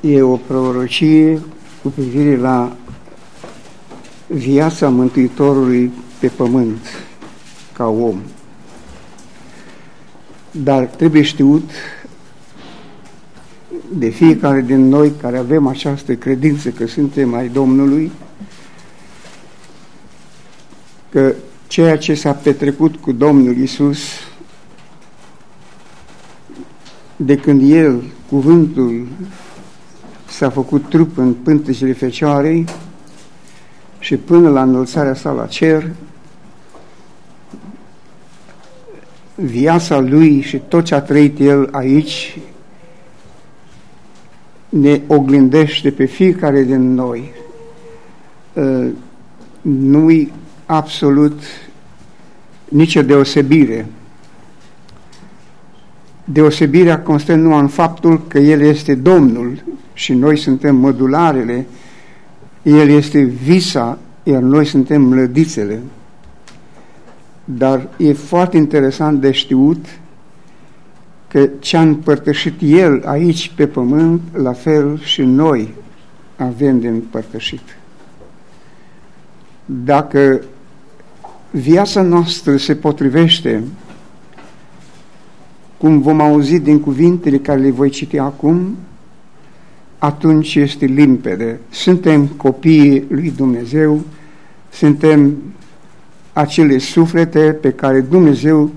E o prorocie cu privire la viața Mântuitorului pe pământ ca om. Dar trebuie știut de fiecare din noi care avem această credință că suntem ai Domnului, că ceea ce s-a petrecut cu Domnul Isus de când El, cuvântul, s-a făcut trup în pântecele Fecioarei și până la înălțarea sa la cer, viața lui și tot ce a trăit el aici ne oglindește pe fiecare din noi. Ă, nu-i absolut nicio deosebire. Deosebirea constă nu în faptul că El este Domnul și noi suntem mădularele, El este visa, iar noi suntem mlădițele. Dar e foarte interesant de știut că ce a împărtășit El aici pe pământ, la fel și noi avem de împărtășit. Dacă viața noastră se potrivește, cum vom auzi din cuvintele care le voi citi acum, atunci este limpede. Suntem copiii lui Dumnezeu, suntem acele suflete pe care Dumnezeu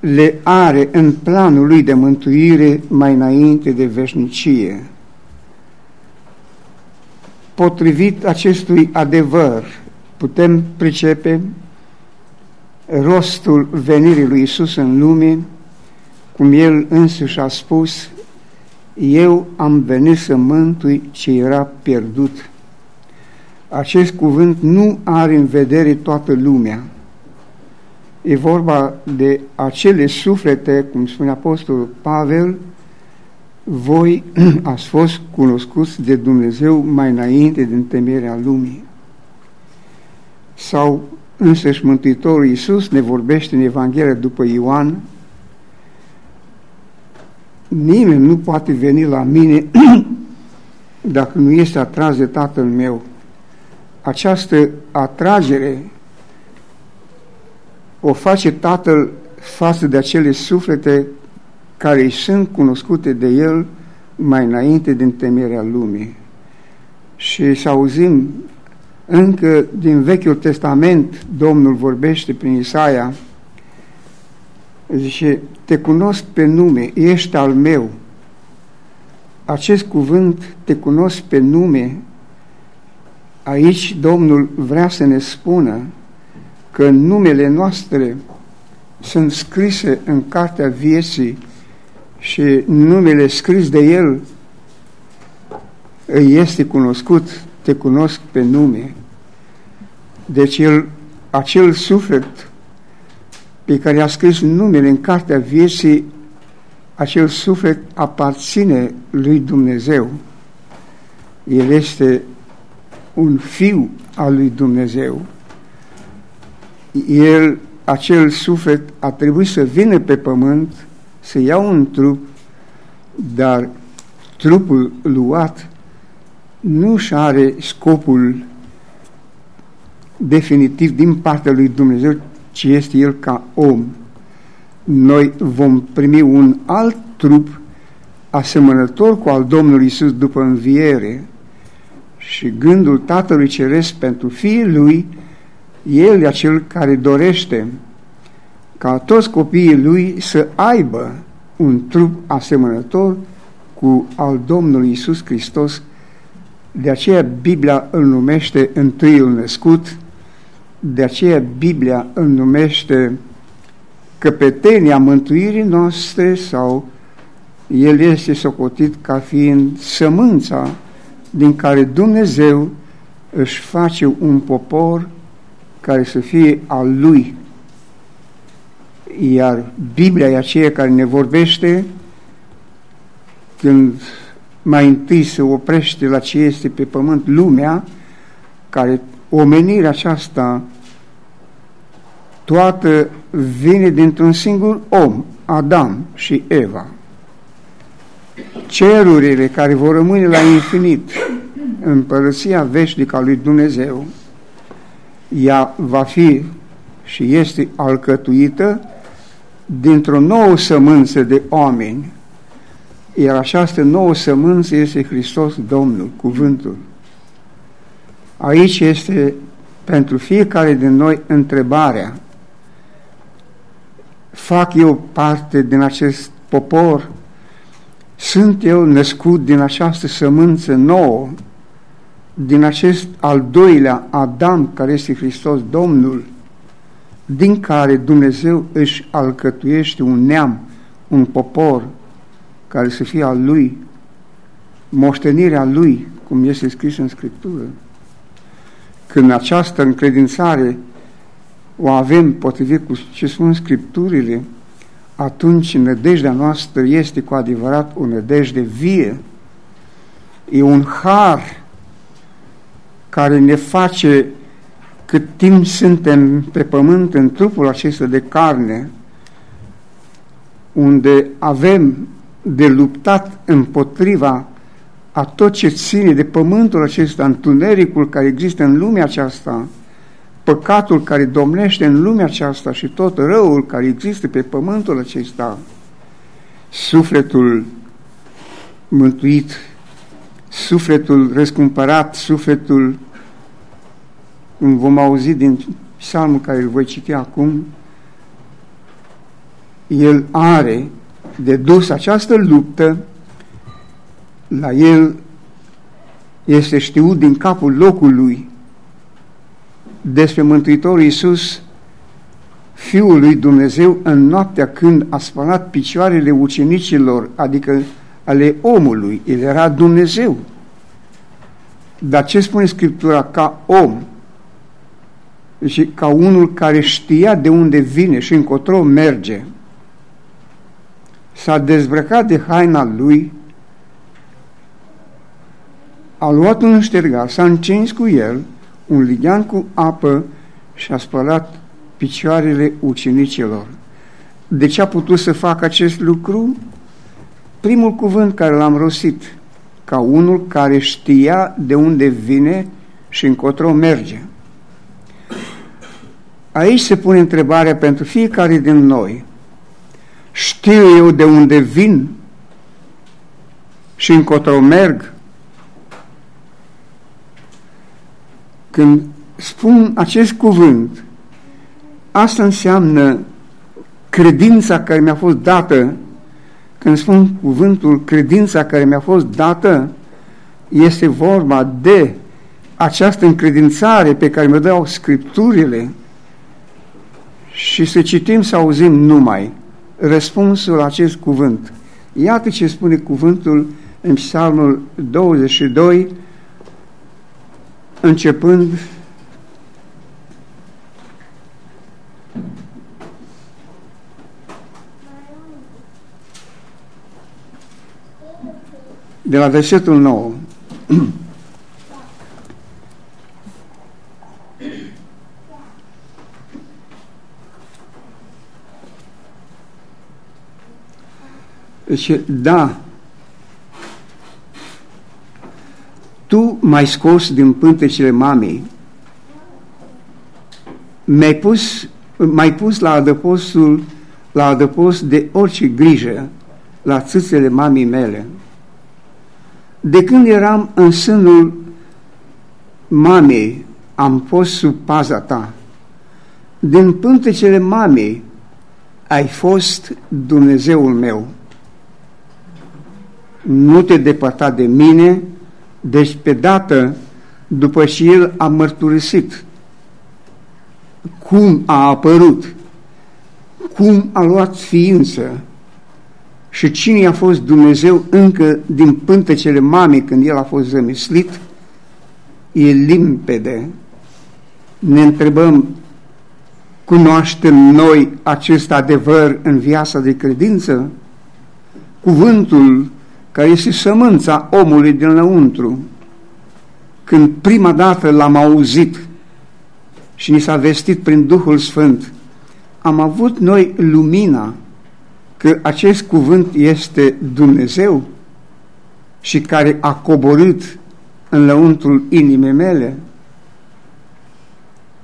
le are în planul lui de mântuire mai înainte de veșnicie. Potrivit acestui adevăr, putem pricepe rostul venirii lui Isus în lume, cum El însuși a spus, eu am venit să mântui ce era pierdut. Acest cuvânt nu are în vedere toată lumea. E vorba de acele suflete, cum spune Apostolul Pavel, voi ați fost cunoscuți de Dumnezeu mai înainte din temerea lumii. Sau însăși Mântuitorul Iisus ne vorbește în Evanghelia după Ioan, nimeni nu poate veni la mine dacă nu este atras de Tatăl meu. Această atragere o face Tatăl față de acele suflete care îi sunt cunoscute de El mai înainte din temerea lumii. Și să auzim încă din Vechiul Testament Domnul vorbește prin Isaia, zice, te cunosc pe nume, ești al meu. Acest cuvânt, te cunosc pe nume, aici Domnul vrea să ne spună că numele noastre sunt scrise în cartea vieții și numele scris de El îi este cunoscut, te cunosc pe nume. Deci el, acel suflet pe care a scris numele în cartea vieții, acel suflet aparține lui Dumnezeu. El este un fiu al lui Dumnezeu. El, acel suflet, a trebuit să vină pe pământ, să ia un trup, dar trupul luat nu și are scopul definitiv din partea lui Dumnezeu, ci este El ca om. Noi vom primi un alt trup asemănător cu al Domnului Isus după înviere și gândul Tatălui Ceresc pentru fiul lui, El e acel care dorește ca toți copiii lui să aibă un trup asemănător cu al Domnului Isus Hristos. De aceea Biblia îl numește întâiul născut, de aceea Biblia îl numește căpetenia mântuirii noastre sau el este socotit ca fiind sămânța din care Dumnezeu își face un popor care să fie al lui. Iar Biblia e aceea care ne vorbește când mai întâi se oprește la ce este pe pământ lumea, care omenirea aceasta toată vine dintr-un singur om, Adam și Eva. Cerurile care vor rămâne la infinit în împărăția veșnică a lui Dumnezeu, ea va fi și este alcătuită dintr-o nouă sămânță de oameni, iar această nouă sămânță este Hristos Domnul, cuvântul. Aici este pentru fiecare din noi întrebarea, fac eu parte din acest popor? Sunt eu născut din această sămânță nouă, din acest al doilea Adam, care este Hristos Domnul, din care Dumnezeu își alcătuiește un neam, un popor, care să fie al Lui, moștenirea Lui, cum este scris în Scriptură. Când această încredințare o avem potrivit cu ce spun Scripturile, atunci nădejdea noastră este cu adevărat o nădejde vie. E un har care ne face cât timp suntem pe pământ în trupul acesta de carne, unde avem de luptat împotriva a tot ce ține de pământul acesta, întunericul care există în lumea aceasta, păcatul care domnește în lumea aceasta și tot răul care există pe pământul acesta, sufletul mântuit, sufletul răscumpărat, sufletul, cum vom auzi din psalmul care îl voi citi acum, el are de dus această luptă, la el este știut din capul locului despre Mântuitorul Iisus, Fiul lui Dumnezeu, în noaptea când a spălat picioarele ucenicilor, adică ale omului, el era Dumnezeu. Dar ce spune Scriptura? Ca om, și ca unul care știa de unde vine și încotro merge, s-a dezbrăcat de haina lui, a luat un ștergar, s-a încins cu el, un ligian cu apă și a spălat picioarele ucenicilor. De ce a putut să facă acest lucru? Primul cuvânt care l-am rostit, ca unul care știa de unde vine și încotro merge. Aici se pune întrebarea pentru fiecare din noi. Știu eu de unde vin și încotro merg? Când spun acest cuvânt, asta înseamnă credința care mi-a fost dată. Când spun cuvântul credința care mi-a fost dată, este vorba de această încredințare pe care mi-o dau Scripturile și să citim, să auzim numai răspunsul la acest cuvânt. Iată ce spune cuvântul în Psalmul 22, începând de la versetul 9. Deci, da, tu m-ai scos din pântecele mamei, mi-ai pus, m-ai pus la adăpostul, la adăpost de orice grijă, la țâțele mamei mele. De când eram în sânul mamei, am fost sub paza ta. Din pântecele mamei ai fost Dumnezeul meu. Nu te depărta de mine, deci, pe dată, după ce el a mărturisit cum a apărut, cum a luat ființă și cine a fost Dumnezeu încă din pântecele mamei când el a fost zămislit, e limpede. Ne întrebăm, cunoaștem noi acest adevăr în viața de credință? Cuvântul care este sămânța omului dinăuntru. Când prima dată l-am auzit și ni s-a vestit prin Duhul Sfânt, am avut noi lumina că acest cuvânt este Dumnezeu și care a coborât în lăuntrul inimii mele?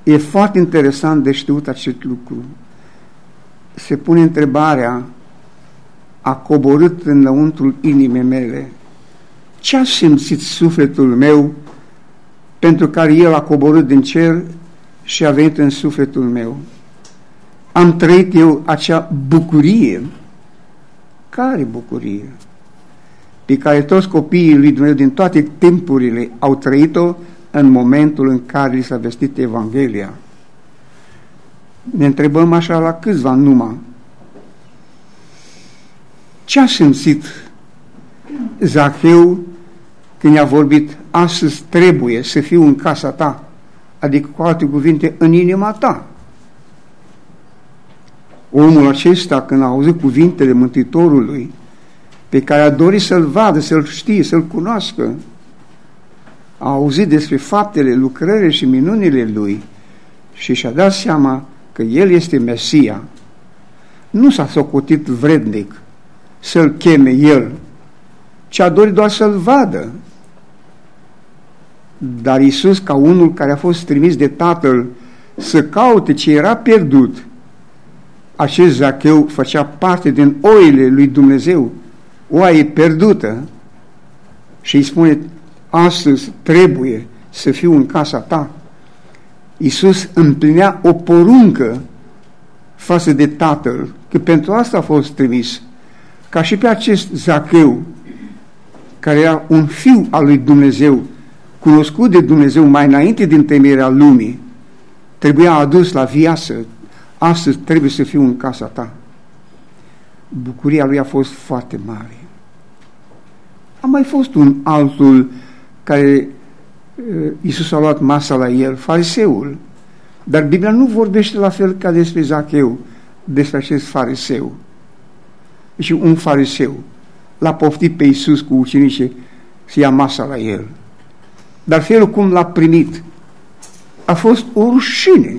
E foarte interesant de știut acest lucru. Se pune întrebarea, a coborât în lăuntrul inimii mele. Ce a simțit sufletul meu pentru care El a coborât din cer și a venit în sufletul meu? Am trăit eu acea bucurie. Care bucurie? Pe care toți copiii lui Dumnezeu din toate timpurile au trăit-o în momentul în care li s-a vestit Evanghelia. Ne întrebăm așa la câțiva numai. Ce a simțit Zacheu când i-a vorbit astăzi trebuie să fiu în casa ta, adică cu alte cuvinte în inima ta. Omul acesta când a auzit cuvintele Mântuitorului pe care a dorit să-l vadă, să-l știe, să-l cunoască, a auzit despre faptele, lucrările și minunile lui și și-a dat seama că el este Mesia, nu s-a socotit vrednic să-l cheme el, ci a dorit doar să-l vadă. Dar Isus, ca unul care a fost trimis de Tatăl să caute ce era pierdut, acest Zacheu făcea parte din oile lui Dumnezeu, oaie pierdută, și îi spune, astăzi trebuie să fiu în casa ta. Iisus împlinea o poruncă față de Tatăl, că pentru asta a fost trimis, ca și pe acest Zacheu, care era un fiu al lui Dumnezeu, cunoscut de Dumnezeu mai înainte din temerea lumii, trebuia adus la viață, astăzi trebuie să fiu în casa ta. Bucuria lui a fost foarte mare. A mai fost un altul care uh, Iisus a luat masa la el, fariseul. Dar Biblia nu vorbește la fel ca despre Zacheu, despre acest fariseu. Și un fariseu l-a poftit pe Iisus cu ucenicii să ia masa la el. Dar felul cum l-a primit a fost o rușine.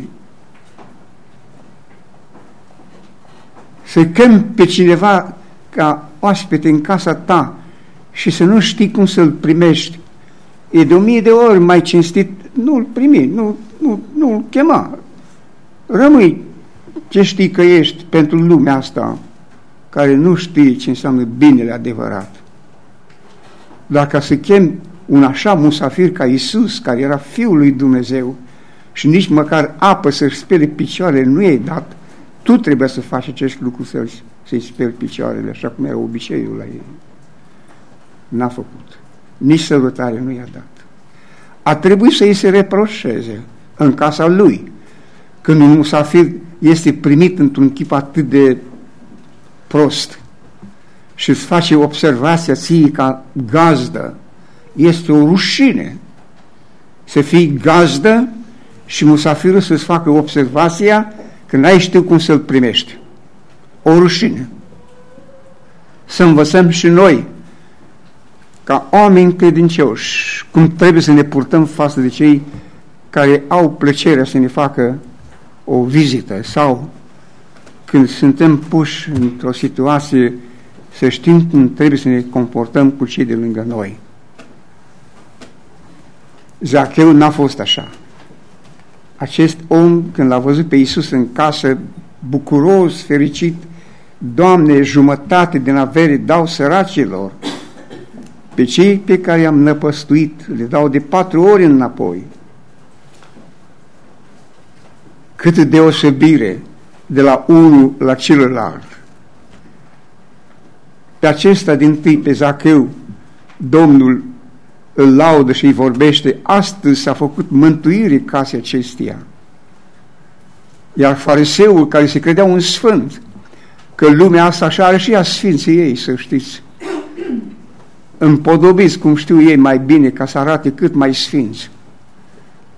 Să chem pe cineva ca oaspete în casa ta și să nu știi cum să-l primești e de o mie de ori mai cinstit, nu-l primi, nu, nu, nu-l chema. Rămâi ce știi că ești pentru lumea asta, care nu știe ce înseamnă binele adevărat. Dacă să chem un așa musafir ca Isus, care era Fiul lui Dumnezeu, și nici măcar apă să-și spele picioarele nu i-ai dat, tu trebuie să faci acest lucru să-i să speli picioarele, așa cum era obiceiul la ei. N-a făcut nici sărutare nu i-a dat. A trebuit să îi se reproșeze în casa lui. Când un musafir este primit într-un chip atât de prost și îți face observația ție ca gazdă, este o rușine să fii gazdă și musafirul să-ți facă observația când ai știu cum să-l primești. O rușine. Să învățăm și noi ca oameni credincioși, cum trebuie să ne purtăm față de cei care au plăcerea să ne facă o vizită sau când suntem puși într-o situație să știm cum trebuie să ne comportăm cu cei de lângă noi. Zacheu n-a fost așa. Acest om, când l-a văzut pe Iisus în casă, bucuros, fericit, Doamne, jumătate din avere dau săracilor, pe cei pe care i-am năpăstuit, le dau de patru ori înapoi. Cât deosebire de la unul la celălalt. Pe acesta din tâi, pe Zacheu, Domnul îl laudă și îi vorbește, astăzi s-a făcut mântuire casei acesteia. Iar fariseul care se credea un sfânt, că lumea asta așa are și ea sfinții ei, să știți, împodobiți, cum știu ei mai bine, ca să arate cât mai sfinți.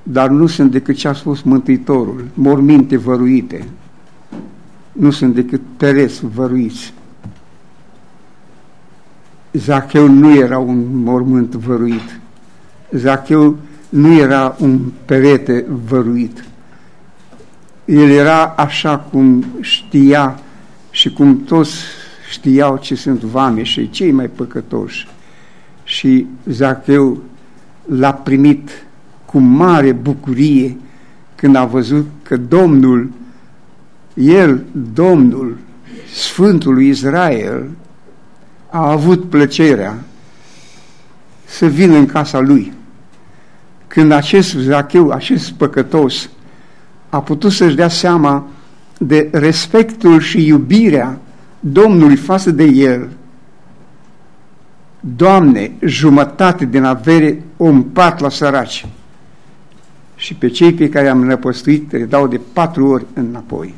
Dar nu sunt decât ce a spus Mântuitorul, morminte văruite. Nu sunt decât pereți văruiți. Zacheu nu era un mormânt văruit. Zacheu nu era un perete văruit. El era așa cum știa și cum toți știau ce sunt vame și cei mai păcătoși. Și Zacheu l-a primit cu mare bucurie când a văzut că Domnul, el, Domnul, Sfântul lui Israel, a avut plăcerea să vină în casa lui. Când acest Zacheu, acest păcătos, a putut să-și dea seama de respectul și iubirea Domnului față de el, Doamne, jumătate din avere o împart la săraci și pe cei pe care am năpăstuit le dau de patru ori înapoi.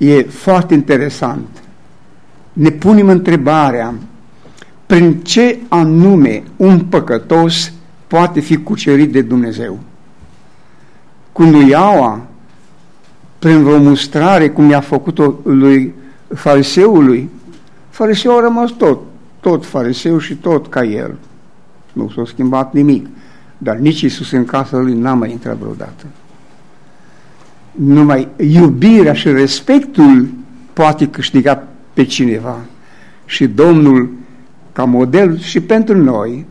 E foarte interesant. Ne punem întrebarea prin ce anume un păcătos poate fi cucerit de Dumnezeu. Cu nuiaua, prin vreo mustrare, cum i-a făcut-o lui fariseului, fariseul a rămas tot, tot fariseu și tot ca el. Nu s-a schimbat nimic, dar nici Iisus în casa lui n-a mai intrat vreodată. Numai iubirea și respectul poate câștiga pe cineva. Și Domnul, ca model și pentru noi,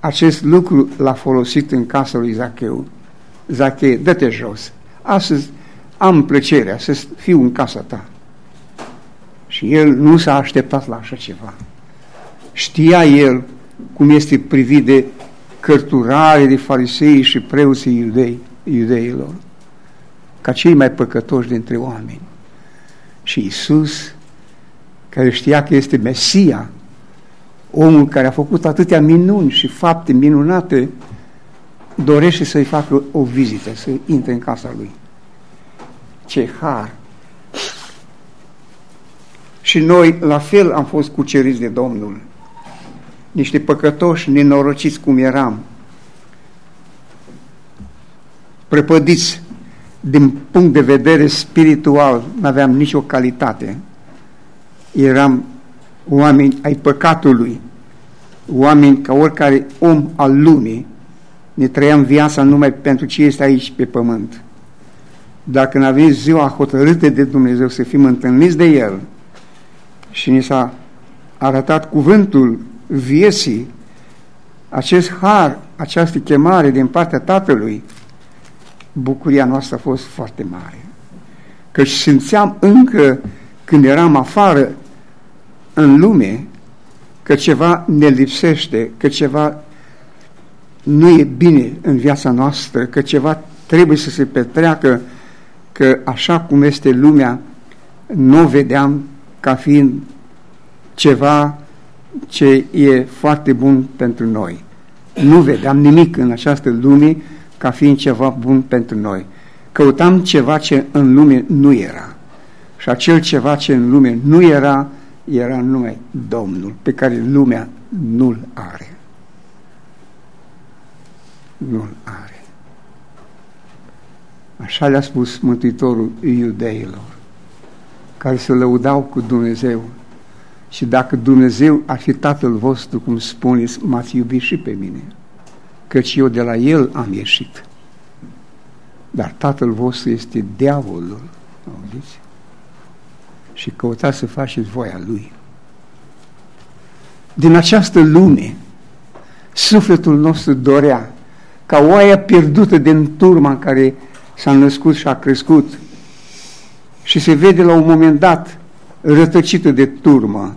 acest lucru l-a folosit în casa lui Zacheu. Zacheu, dă-te jos. Astăzi am plăcerea să fiu în casa ta. Și el nu s-a așteptat la așa ceva. Știa el cum este privit de cărturare, de farisei și preoții iudei, iudeilor, ca cei mai păcătoși dintre oameni. Și Isus, care știa că este Mesia, omul care a făcut atâtea minuni și fapte minunate, dorește să-i facă o vizită, să intre în casa lui. Ce har! Și noi, la fel, am fost cuceriți de Domnul. Niște păcătoși nenorociți cum eram. Prăpădiți din punct de vedere spiritual, nu aveam nicio calitate. Eram oameni ai păcatului, oameni ca oricare om al lumii, ne trăiam viața numai pentru ce este aici pe pământ. Dacă ne avem ziua hotărâtă de Dumnezeu să fim întâlniți de El și ni s-a arătat cuvântul vieții, acest har, această chemare din partea Tatălui, bucuria noastră a fost foarte mare. Căci simțeam încă când eram afară în lume că ceva ne lipsește, că ceva nu e bine în viața noastră, că ceva trebuie să se petreacă, că așa cum este lumea, nu vedeam ca fiind ceva ce e foarte bun pentru noi. Nu vedeam nimic în această lume ca fiind ceva bun pentru noi. Căutam ceva ce în lume nu era. Și acel ceva ce în lume nu era, era numai Domnul, pe care lumea nu-l are. Nu-l are. Așa le-a spus Mântuitorul iudeilor, care se lăudau cu Dumnezeu. Și dacă Dumnezeu ar fi Tatăl vostru, cum spuneți, m-ați iubit și pe mine, căci eu de la El am ieșit. Dar Tatăl vostru este diavolul, auziți? Și căutați să faceți voia Lui. Din această lume, sufletul nostru dorea ca oaia pierdută din turma în care s-a născut și a crescut și se vede la un moment dat rătăcită de turmă.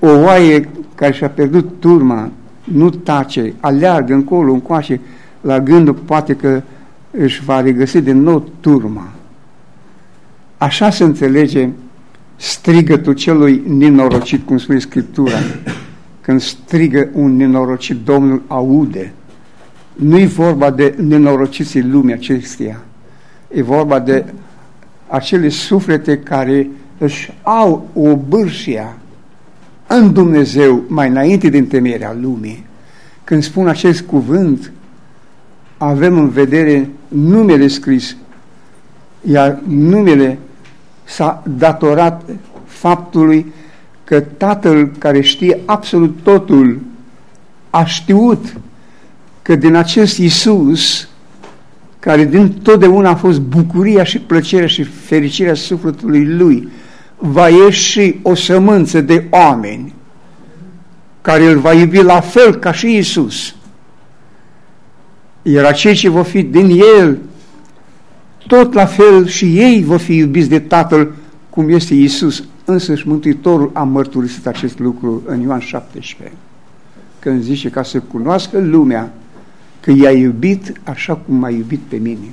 O oaie care și-a pierdut turma nu tace, aleargă încolo, încoace, la gândul poate că își va regăsi din nou turma. Așa se înțelege strigătul celui nenorocit, cum spune Scriptura. Când strigă un nenorocit, Domnul aude. Nu-i vorba de nenorociții lumii acesteia. E vorba de acele suflete care își au o bârșia în Dumnezeu mai înainte din temerea lumii. Când spun acest cuvânt, avem în vedere numele scris, iar numele s-a datorat faptului că Tatăl care știe absolut totul a știut că din acest Isus care din totdeauna a fost bucuria și plăcerea și fericirea sufletului lui, va ieși o sămânță de oameni care îl va iubi la fel ca și Isus. Iar acei ce vor fi din el, tot la fel și ei vor fi iubiți de Tatăl, cum este Isus. Însăși Mântuitorul a mărturisit acest lucru în Ioan 17, când zice ca să cunoască lumea că i-a iubit așa cum m-a iubit pe mine.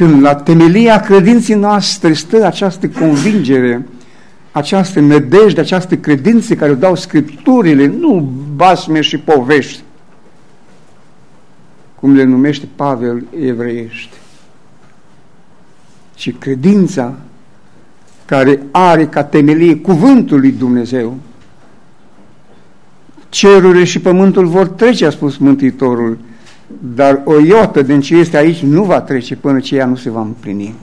Când la temelia credinții noastre stă această convingere, această nădejde, această credință care o dau Scripturile, nu basme și povești, cum le numește Pavel evreiești, ci credința care are ca temelie cuvântul lui Dumnezeu. Cerurile și pământul vor trece, a spus Mântuitorul, dar o iotă din ce este aici nu va trece până ce ea nu se va împlini.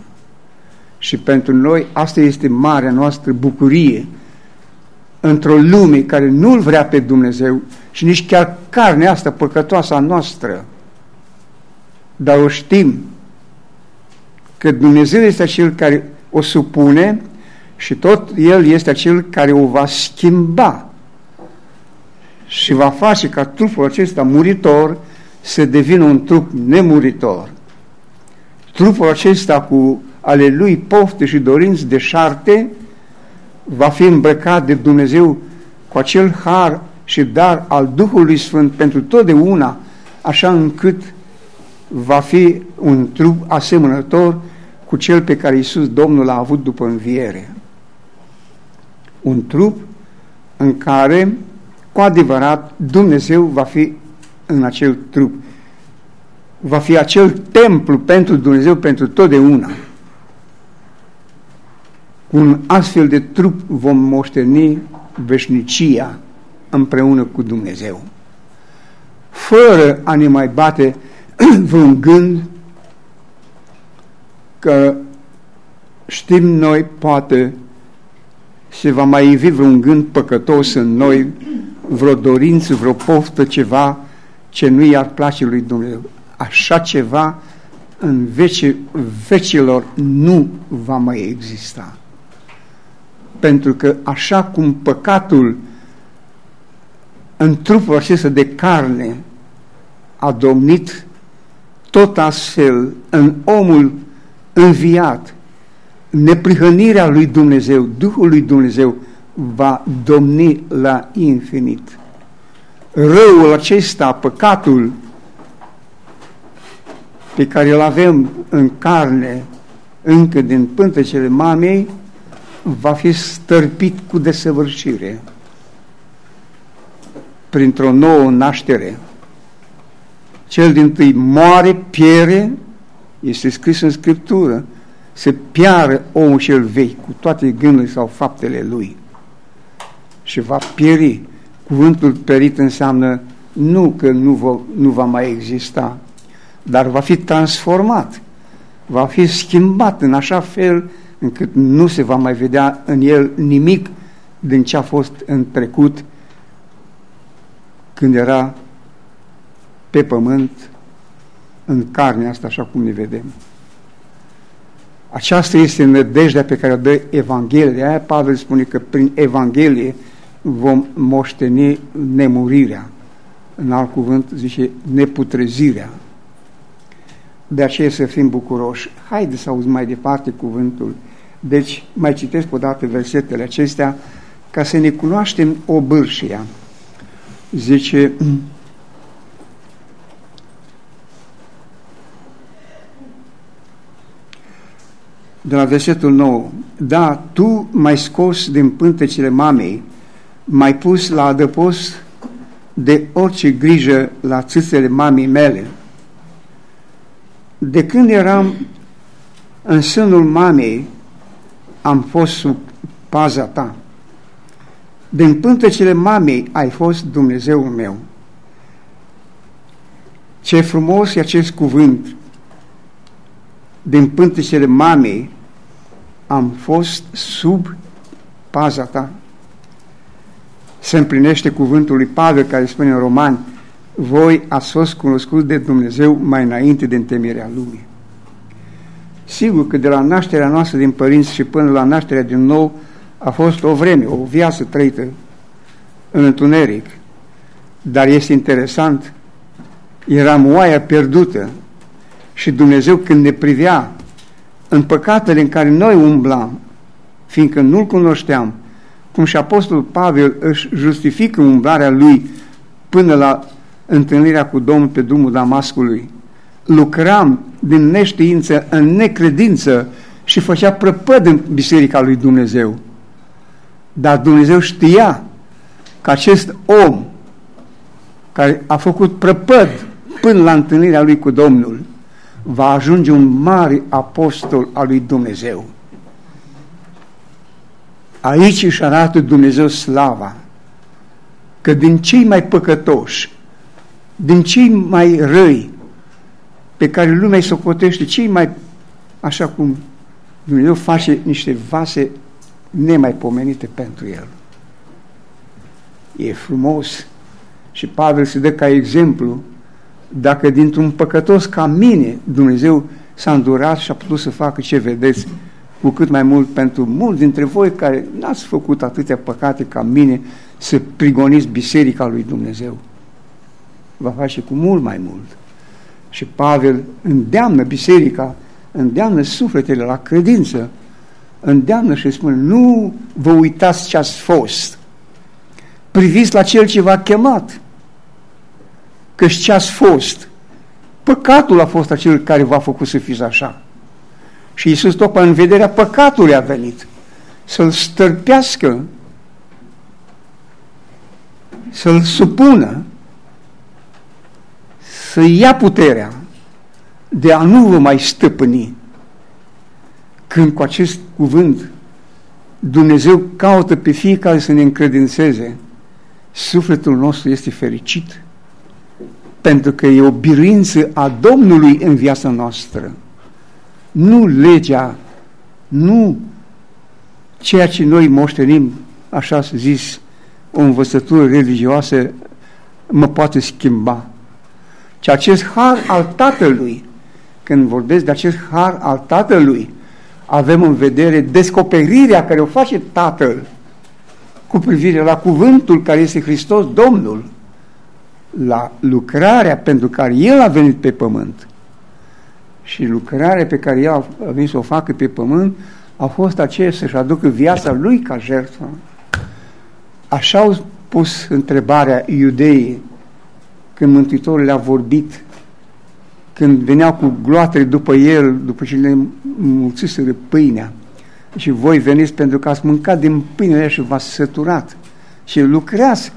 Și pentru noi asta este marea noastră bucurie într-o lume care nu-L vrea pe Dumnezeu și nici chiar carnea asta păcătoasă a noastră. Dar o știm că Dumnezeu este acel care o supune și tot El este acel care o va schimba și va face ca trupul acesta muritor să devină un trup nemuritor. Trupul acesta cu ale lui pofte și dorinți de șarte va fi îmbrăcat de Dumnezeu cu acel har și dar al Duhului Sfânt pentru totdeauna, așa încât va fi un trup asemănător cu cel pe care Iisus Domnul l-a avut după înviere. Un trup în care, cu adevărat, Dumnezeu va fi în acel trup. Va fi acel templu pentru Dumnezeu pentru totdeauna. Cu un astfel de trup vom moșteni veșnicia împreună cu Dumnezeu. Fără a ne mai bate vreun gând că știm noi, poate, se va mai ivi vreun gând păcătos în noi, vreo dorință, vreo poftă, ceva ce nu i-ar place lui Dumnezeu. Așa ceva în vece, vecilor nu va mai exista. Pentru că așa cum păcatul în trupul acesta de carne a domnit, tot astfel în omul înviat, neprihănirea lui Dumnezeu, Duhul lui Dumnezeu va domni la infinit. Răul acesta, păcatul pe care îl avem în carne încă din pântecele mamei, va fi stărpit cu desăvârșire printr-o nouă naștere. Cel din tâi moare, piere, este scris în Scriptură, se piară omul cel vechi cu toate gândurile sau faptele lui și va pieri. Cuvântul perit înseamnă nu că nu va, nu va mai exista, dar va fi transformat, va fi schimbat în așa fel încât nu se va mai vedea în el nimic din ce a fost în trecut când era pe pământ în carne asta așa cum ne vedem. Aceasta este nădejdea pe care o dă Evanghelia. Aia Pavel spune că prin Evanghelie vom moșteni nemurirea. În alt cuvânt zice neputrezirea. De aceea să fim bucuroși. Haideți să auzi mai departe cuvântul. Deci mai citesc o dată versetele acestea ca să ne cunoaștem obârșia. Zice, de la versetul 9, da, tu m-ai scos din pântecele mamei, m-ai pus la adăpost de orice grijă la țâțele mamei mele. De când eram în sânul mamei, am fost sub paza ta. Din pântecele mamei ai fost Dumnezeul meu. Ce frumos e acest cuvânt. Din pântecele mamei am fost sub paza ta. Se împlinește cuvântul lui Pavel care spune în Roman, voi ați fost cunoscuți de Dumnezeu mai înainte de întemerea lumii. Sigur că de la nașterea noastră din părinți și până la nașterea din nou a fost o vreme, o viață trăită în întuneric. Dar este interesant, eram oaia pierdută și Dumnezeu când ne privea în păcatele în care noi umblam, fiindcă nu-L cunoșteam, cum și Apostolul Pavel își justifică umblarea lui până la întâlnirea cu Domnul pe drumul Damascului. Lucram din neștiință în necredință și făcea prăpăd în Biserica lui Dumnezeu. Dar Dumnezeu știa că acest om care a făcut prăpăd până la întâlnirea lui cu Domnul va ajunge un mare apostol al lui Dumnezeu. Aici își arată Dumnezeu slava, că din cei mai păcătoși, din cei mai răi, pe care lumea îi socotește, cei mai, așa cum Dumnezeu face niște vase nemaipomenite pentru el. E frumos și Pavel se dă ca exemplu dacă dintr-un păcătos ca mine Dumnezeu s-a îndurat și a putut să facă ce vedeți, cu cât mai mult pentru mulți dintre voi care n-ați făcut atâtea păcate ca mine să prigoniți biserica lui Dumnezeu. Va face cu mult mai mult. Și Pavel îndeamnă biserica, îndeamnă sufletele la credință, îndeamnă și spune, nu vă uitați ce ați fost, priviți la cel ce v-a chemat, că ce ați fost, păcatul a fost acel care v-a făcut să fiți așa. Și Iisus tocmai în vederea păcatului a venit, să-l stărpească, să-l supună, să ia puterea de a nu vă mai stăpâni. Când cu acest cuvânt Dumnezeu caută pe fiecare să ne încredințeze, sufletul nostru este fericit pentru că e o biruință a Domnului în viața noastră. Nu legea, nu ceea ce noi moștenim, așa să zis, o învățătură religioasă mă poate schimba. Ci acest har al Tatălui, când vorbesc de acest har al Tatălui, avem în vedere descoperirea care o face Tatăl cu privire la cuvântul care este Hristos Domnul, la lucrarea pentru care El a venit pe pământ și lucrarea pe care El a venit să o facă pe pământ a fost aceea să-și aducă viața Lui ca jertfă. Așa au pus întrebarea iudeii când Mântuitorul le-a vorbit, când veneau cu gloatele după El, după ce le mulțiseră pâinea, și voi veniți pentru că ați mâncat din pâinea și v-ați săturat și lucreați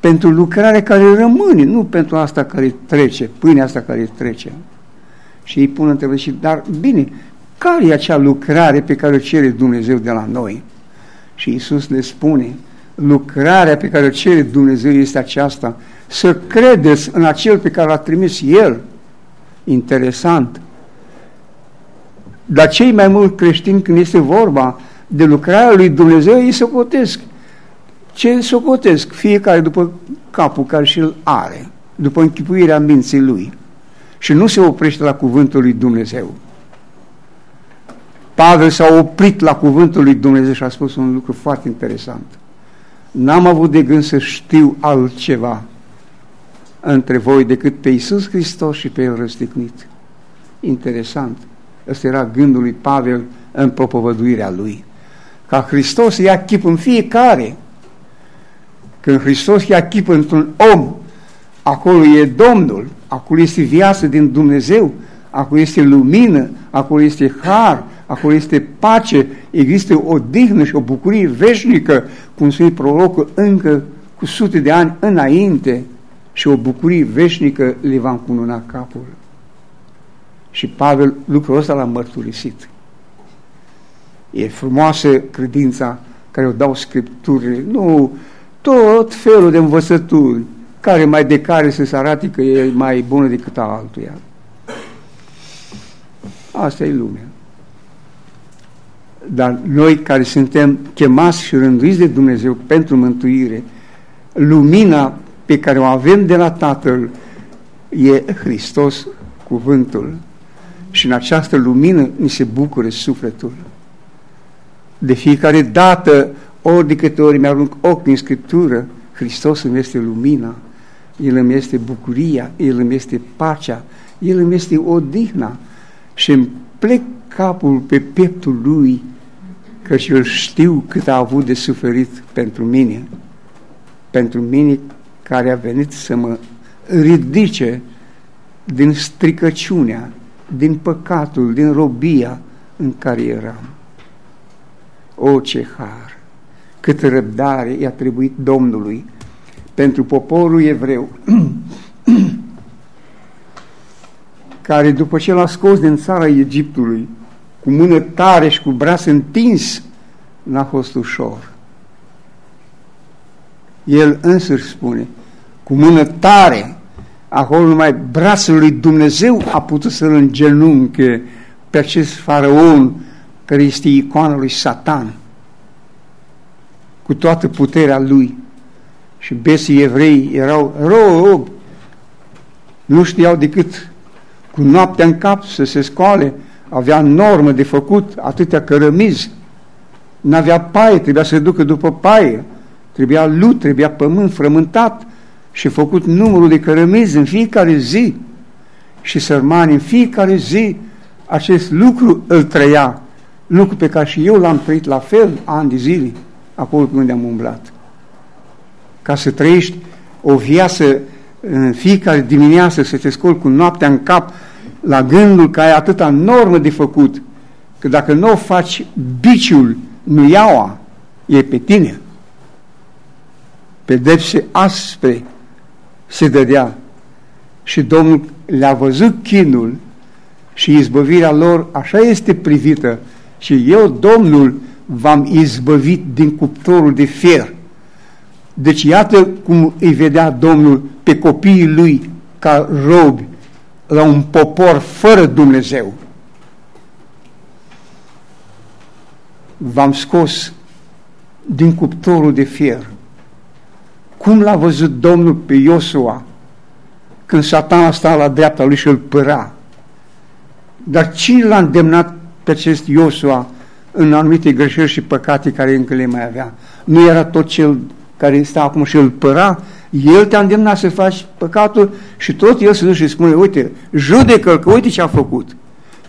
pentru lucrare care rămâne, nu pentru asta care trece, pâinea asta care trece. Și îi pun întrebări și, dar bine, care e acea lucrare pe care o cere Dumnezeu de la noi? Și Iisus le spune, lucrarea pe care o cere Dumnezeu este aceasta, să credeți în acel pe care l-a trimis El. Interesant. Dar cei mai mulți creștini, când este vorba de lucrarea lui Dumnezeu, ei se cotesc ce socotesc fiecare după capul care și-l are, după închipuirea minții lui și nu se oprește la cuvântul lui Dumnezeu. Pavel s-a oprit la cuvântul lui Dumnezeu și a spus un lucru foarte interesant. N-am avut de gând să știu altceva între voi decât pe Iisus Hristos și pe El răstignit. Interesant. Ăsta era gândul lui Pavel în propovăduirea lui. Ca Hristos ia chip în fiecare când Hristos ia chip într-un om, acolo e Domnul, acolo este viață din Dumnezeu, acolo este lumină, acolo este har, acolo este pace, există o dihnă și o bucurie veșnică, cum spune prorocul, încă cu sute de ani înainte și o bucurie veșnică le va încununa capul. Și Pavel lucrul ăsta l-a mărturisit. E frumoasă credința care o dau Scripturile. Nu tot felul de învățături, care mai de care să se arate că e mai bună decât a altuia. Asta e lumea. Dar noi care suntem chemați și rânduiți de Dumnezeu pentru mântuire, lumina pe pe care o avem de la Tatăl e Hristos, cuvântul. Și în această lumină ni se bucură sufletul. De fiecare dată, ori de câte ori mi-arunc ochi în Scriptură, Hristos îmi este lumina, El îmi este bucuria, El îmi este pacea, El îmi este odihna și îmi plec capul pe pieptul Lui, căci eu știu cât a avut de suferit pentru mine, pentru mine care a venit să mă ridice din stricăciunea, din păcatul, din robia în care eram. O, ce har! Cât răbdare i-a trebuit Domnului pentru poporul evreu, care după ce l-a scos din țara Egiptului, cu mână tare și cu braț întins, n-a fost ușor. El însuși spune, cu mână tare, acolo numai brațul lui Dumnezeu a putut să-l îngenunche pe acest faraon care este icoana lui Satan cu toată puterea lui. Și besii evrei erau robi, nu știau decât cu noaptea în cap să se scoale, avea normă de făcut atâtea cărămizi, n-avea paie, trebuia să se ducă după paie, trebuia lut, trebuia pământ frământat și făcut numărul de cărămizi în fiecare zi. Și sărmani în fiecare zi. Acest lucru îl trăia, lucru pe care și eu l-am trăit la fel ani de zile acolo unde am umblat. Ca să trăiești o viață în fiecare dimineață, să te scoli cu noaptea în cap la gândul că ai atâta normă de făcut, că dacă nu o faci, biciul, nu iaua, e pe tine. Pedepse aspre se dădea și Domnul le-a văzut chinul și izbăvirea lor așa este privită și eu, Domnul, v-am izbăvit din cuptorul de fier. Deci iată cum îi vedea Domnul pe copiii lui ca robi la un popor fără Dumnezeu. V-am scos din cuptorul de fier. Cum l-a văzut Domnul pe Iosua când satana sta la dreapta lui și îl păra? Dar cine l-a îndemnat pe acest Iosua în anumite greșeli și păcate care încă le mai avea. Nu era tot cel care stă acum și îl păra, el te-a îndemnat să faci păcatul și tot el se duce și spune, uite, judecă-l, că uite ce a făcut.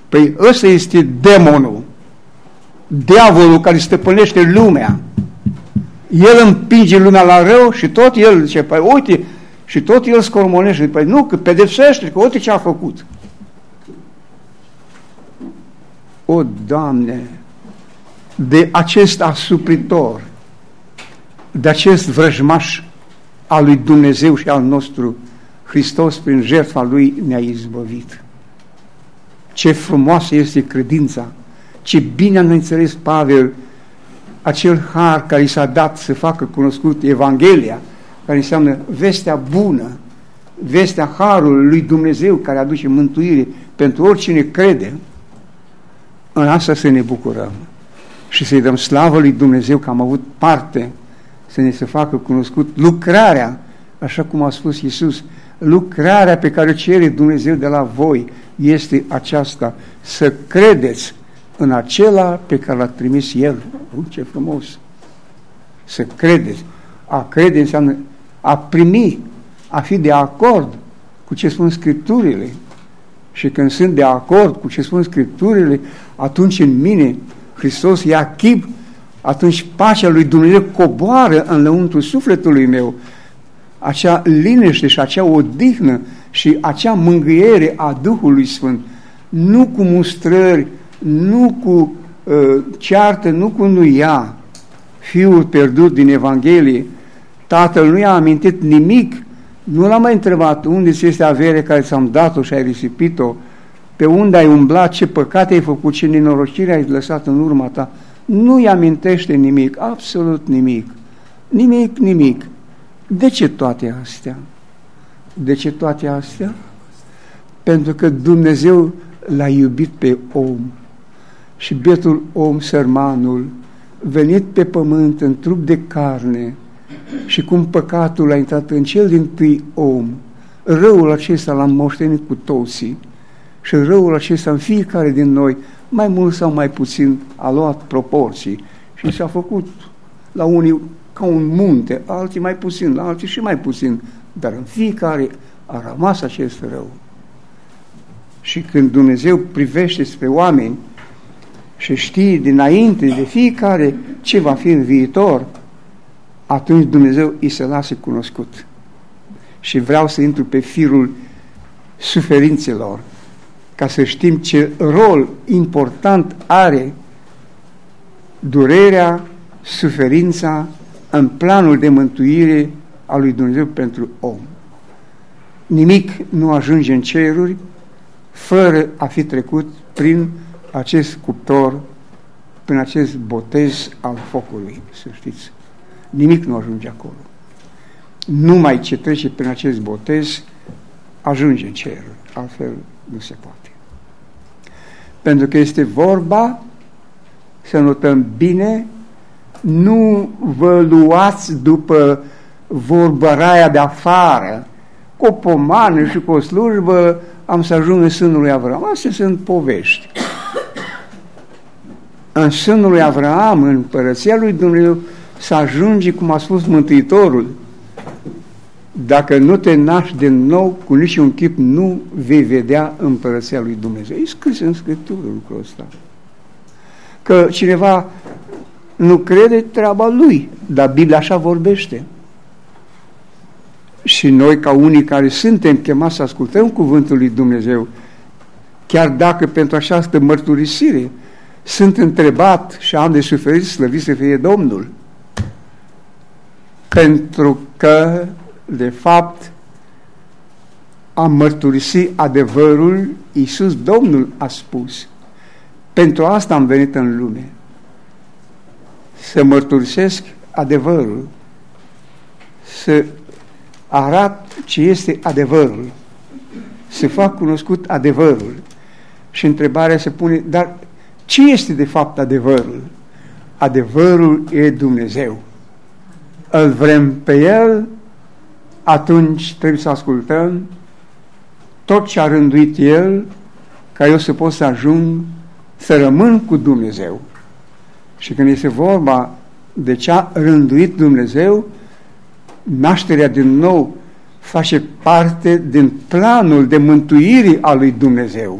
Păi ăsta este demonul, diavolul care stăpânește lumea. El împinge lumea la rău și tot el zice, păi uite, și tot el scormonește, păi nu, că pedepsește, că uite ce a făcut. O, Doamne, de acest asupritor, de acest vrăjmaș al lui Dumnezeu și al nostru, Hristos prin jertfa Lui ne-a izbăvit. Ce frumoasă este credința, ce bine a înțeles Pavel acel har care i s-a dat să facă cunoscut Evanghelia, care înseamnă vestea bună, vestea harului lui Dumnezeu care aduce mântuire pentru oricine crede, în asta să ne bucurăm și să-i dăm slavă lui Dumnezeu că am avut parte să ne se facă cunoscut lucrarea, așa cum a spus Iisus, lucrarea pe care o cere Dumnezeu de la voi este aceasta, să credeți în acela pe care l-a trimis El. Uh, ce frumos! Să credeți. A crede înseamnă a primi, a fi de acord cu ce spun Scripturile. Și când sunt de acord cu ce spun Scripturile, atunci în mine Hristos ia chip, atunci pacea lui Dumnezeu coboară în lăuntul sufletului meu. Acea liniște și acea odihnă și acea mângâiere a Duhului Sfânt, nu cu mustrări, nu cu uh, ceartă, nu cu nuia. Fiul pierdut din Evanghelie, tatăl nu i-a amintit nimic, nu l-a mai întrebat unde este avere care ți-am dat-o și ai risipit-o, pe unde ai umblat, ce păcate ai făcut, ce nenorocire ai lăsat în urma ta, nu-i amintește nimic, absolut nimic. Nimic, nimic. De ce toate astea? De ce toate astea? Pentru că Dumnezeu l-a iubit pe om și bietul om, sărmanul, venit pe pământ în trup de carne, și cum păcatul a intrat în cel din tâi om, răul acesta l-am moștenit cu toții și răul acesta în fiecare din noi, mai mult sau mai puțin, a luat proporții și s-a făcut la unii ca un munte, alții mai puțin, la alții și mai puțin, dar în fiecare a rămas acest rău. Și când Dumnezeu privește spre oameni și știe dinainte de fiecare ce va fi în viitor, atunci Dumnezeu îi se lasă cunoscut. Și vreau să intru pe firul suferințelor, ca să știm ce rol important are durerea, suferința în planul de mântuire a lui Dumnezeu pentru om. Nimic nu ajunge în ceruri fără a fi trecut prin acest cuptor, prin acest botez al focului, să știți. Nimic nu ajunge acolo. Numai ce trece prin acest botez ajunge în cer, altfel nu se poate. Pentru că este vorba, să notăm bine, nu vă luați după vorbăraia de afară, cu o pomană și cu o slujbă am să ajung în sânul lui Avram. Astea sunt povești. În sânul lui Avram, în părăția lui Dumnezeu, să ajungi, cum a spus Mântuitorul, dacă nu te naști din nou, cu niciun chip nu vei vedea împărăția lui Dumnezeu. E scris în Scriptură lucrul ăsta. Că cineva nu crede treaba lui, dar Biblia așa vorbește. Și noi, ca unii care suntem chemați să ascultăm cuvântul lui Dumnezeu, chiar dacă pentru această mărturisire sunt întrebat și am de suferit, slăvit să fie Domnul, pentru că, de fapt, am mărturisit adevărul, Iisus Domnul a spus. Pentru asta am venit în lume. Să mărturisesc adevărul, să arat ce este adevărul, să fac cunoscut adevărul. Și întrebarea se pune, dar ce este de fapt adevărul? Adevărul e Dumnezeu îl vrem pe El, atunci trebuie să ascultăm tot ce a rânduit El ca eu să pot să ajung să rămân cu Dumnezeu. Și când este vorba de ce a rânduit Dumnezeu, nașterea din nou face parte din planul de mântuire a lui Dumnezeu.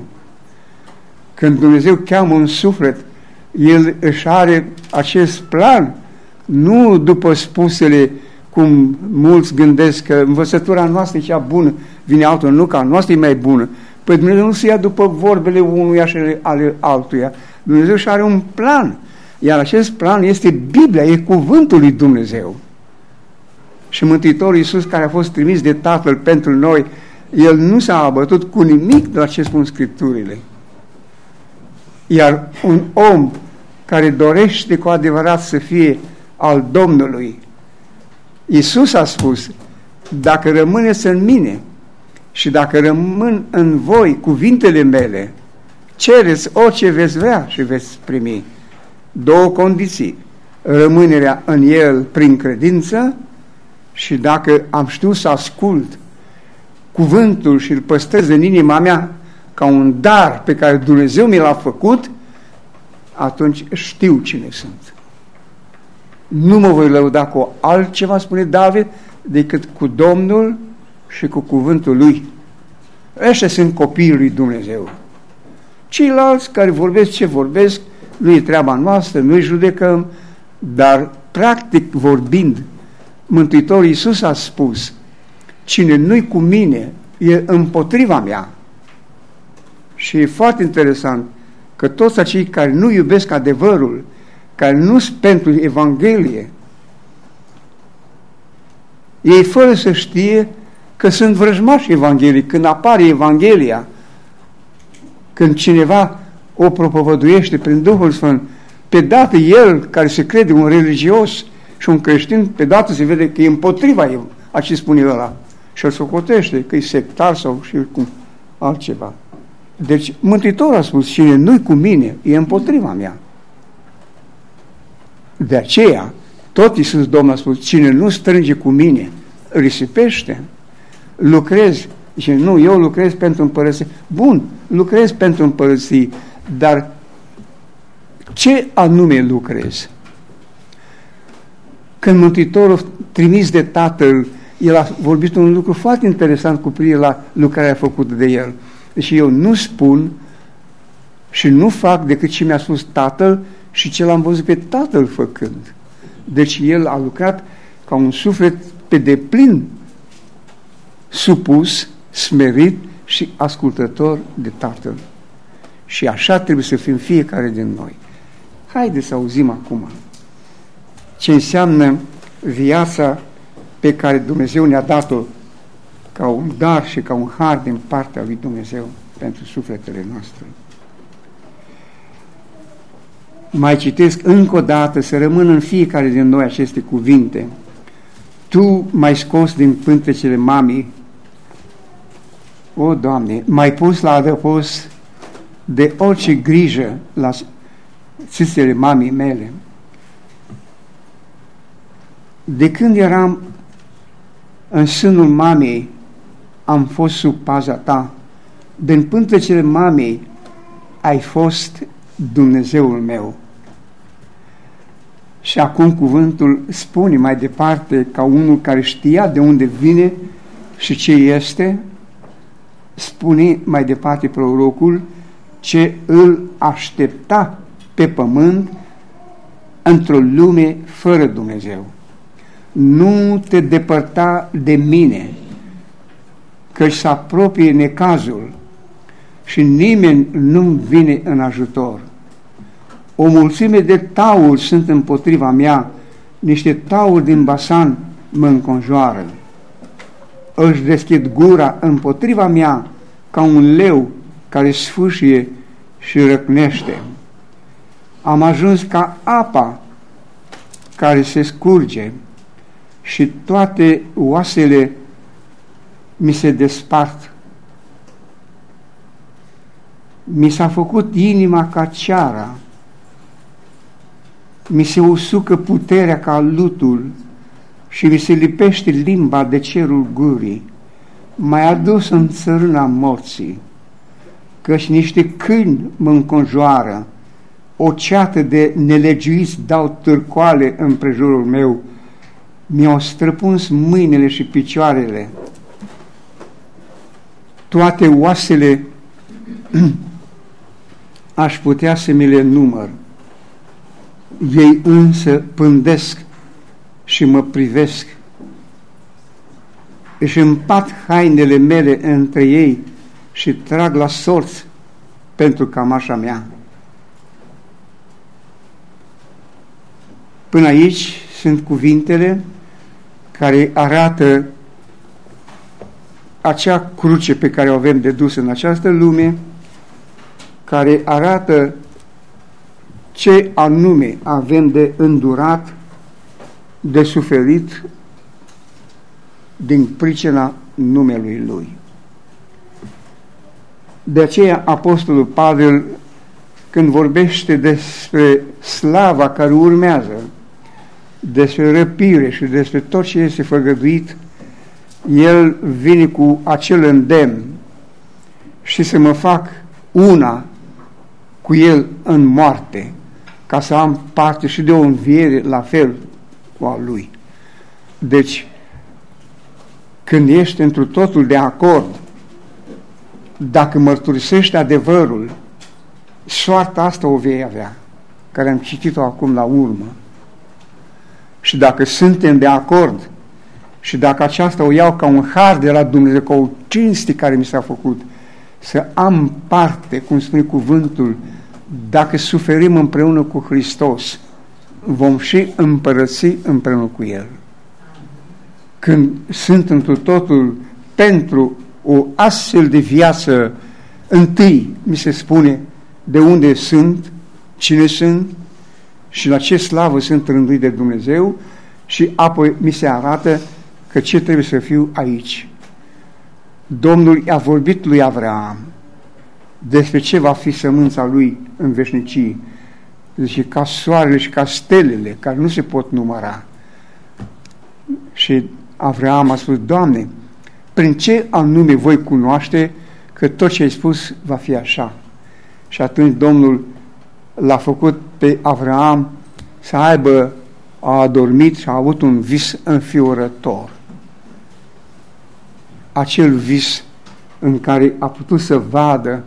Când Dumnezeu cheamă un suflet, El își are acest plan nu după spusele cum mulți gândesc că învățătura noastră e cea bună, vine altul, nu ca noastră e mai bună. Păi Dumnezeu nu se ia după vorbele unuia și ale altuia. Dumnezeu și are un plan. Iar acest plan este Biblia, e cuvântul lui Dumnezeu. Și Mântuitorul Iisus, care a fost trimis de Tatăl pentru noi, El nu s-a abătut cu nimic de la ce spun Scripturile. Iar un om care dorește cu adevărat să fie al Domnului. Iisus a spus, dacă rămâneți în mine și dacă rămân în voi cuvintele mele, cereți orice veți vrea și veți primi. Două condiții. Rămânerea în El prin credință și dacă am știut să ascult cuvântul și îl păstrez în inima mea ca un dar pe care Dumnezeu mi l-a făcut, atunci știu cine sunt nu mă voi lăuda cu altceva, spune David, decât cu Domnul și cu cuvântul lui. Ăștia sunt copiii lui Dumnezeu. Ceilalți care vorbesc ce vorbesc, nu e treaba noastră, noi judecăm, dar practic vorbind, Mântuitorul Iisus a spus, cine nu-i cu mine, e împotriva mea. Și e foarte interesant că toți acei care nu iubesc adevărul, care nu sunt pentru Evanghelie, ei fără să știe că sunt vrăjmași Evanghelii. Când apare Evanghelia, când cineva o propovăduiește prin Duhul Sfânt, pe dată el, care se crede un religios și un creștin, pe dată se vede că e împotriva a ce spune ăla și îl socotește, că e sectar sau și cum altceva. Deci Mântuitorul a spus, cine nu-i cu mine, e împotriva mea. De aceea, Tot Iisus Domnul a spus, cine nu strânge cu mine, risipește. Lucrez. Și nu, eu lucrez pentru împărăție. Bun, lucrez pentru împărăție, dar ce anume lucrez? Când Mântuitorul trimis de Tatăl, el a vorbit un lucru foarte interesant cu privire la lucrarea făcută de el. Deci eu nu spun și nu fac decât ce mi-a spus Tatăl și ce l-am văzut pe Tatăl făcând. Deci el a lucrat ca un suflet pe deplin supus, smerit și ascultător de Tatăl. Și așa trebuie să fim fiecare din noi. Haideți să auzim acum ce înseamnă viața pe care Dumnezeu ne-a dat-o ca un dar și ca un har din partea lui Dumnezeu pentru sufletele noastre. Mai citesc încă o dată să rămână în fiecare din noi aceste cuvinte. Tu mai scos din pântecele mamii, o, Doamne, mai pus la adăpost de orice grijă la țâțele mamii mele. De când eram în sânul mamei, am fost sub paza ta. Din pântecele mamei ai fost Dumnezeul meu. Și acum cuvântul spune mai departe ca unul care știa de unde vine și ce este, spune mai departe prorocul ce îl aștepta pe pământ într-o lume fără Dumnezeu. Nu te depărta de mine, că se apropie necazul și nimeni nu-mi vine în ajutor. O mulțime de tauri sunt împotriva mea, niște tauri din Basan mă înconjoară. Își deschid gura împotriva mea ca un leu care sfâșie și răcnește. Am ajuns ca apa care se scurge și toate oasele mi se despart. Mi s-a făcut inima ca ceara, mi se usucă puterea ca lutul și mi se lipește limba de cerul gurii. Mai adus în țărâna morții, căci niște câini mă înconjoară, o ceată de nelegiuiți dau târcoale în prejurul meu, mi-au străpuns mâinile și picioarele, toate oasele aș putea să mi le număr. Ei însă pândesc și mă privesc. Își împat hainele mele între ei și trag la sorți pentru camașa mea. Până aici sunt cuvintele care arată acea cruce pe care o avem de dus în această lume, care arată ce anume avem de îndurat, de suferit din pricina numelui Lui. De aceea Apostolul Pavel, când vorbește despre slava care urmează, despre răpire și despre tot ce este făgăduit, el vine cu acel îndemn și să mă fac una cu el în moarte, ca să am parte și de o înviere la fel cu a lui. Deci, când ești întru totul de acord, dacă mărturisești adevărul, soarta asta o vei avea, care am citit-o acum la urmă. Și dacă suntem de acord și dacă aceasta o iau ca un har de la Dumnezeu, ca o cinste care mi s-a făcut, să am parte, cum spune cuvântul, dacă suferim împreună cu Hristos, vom și împărăți împreună cu El. Când sunt într totul pentru o astfel de viață, întâi mi se spune de unde sunt, cine sunt și la ce slavă sunt rânduit de Dumnezeu și apoi mi se arată că ce trebuie să fiu aici. Domnul a vorbit lui Avraam despre ce va fi sămânța lui în veșnicie. Zice, ca soarele și ca stelele, care nu se pot număra. Și Avram a spus, Doamne, prin ce anume voi cunoaște că tot ce ai spus va fi așa? Și atunci Domnul l-a făcut pe Avram să aibă, a adormit și a avut un vis înfiorător. Acel vis în care a putut să vadă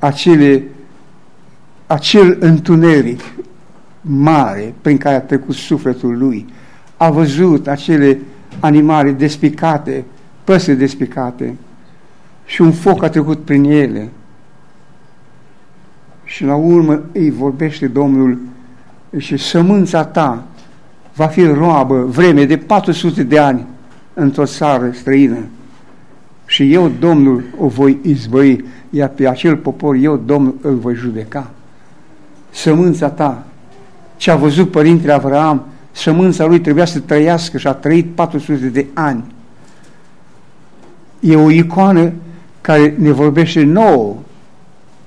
acele, acel întuneric mare prin care a trecut sufletul lui. A văzut acele animale despicate, păsări despicate și un foc a trecut prin ele. Și la urmă îi vorbește Domnul și sămânța ta va fi roabă vreme de 400 de ani într-o țară străină. Și eu, Domnul, o voi izbăi, iar pe acel popor eu, Domnul, îl voi judeca. Sămânța ta, ce a văzut Părintele Avraam, sămânța lui trebuia să trăiască și a trăit 400 de ani. E o icoană care ne vorbește nouă,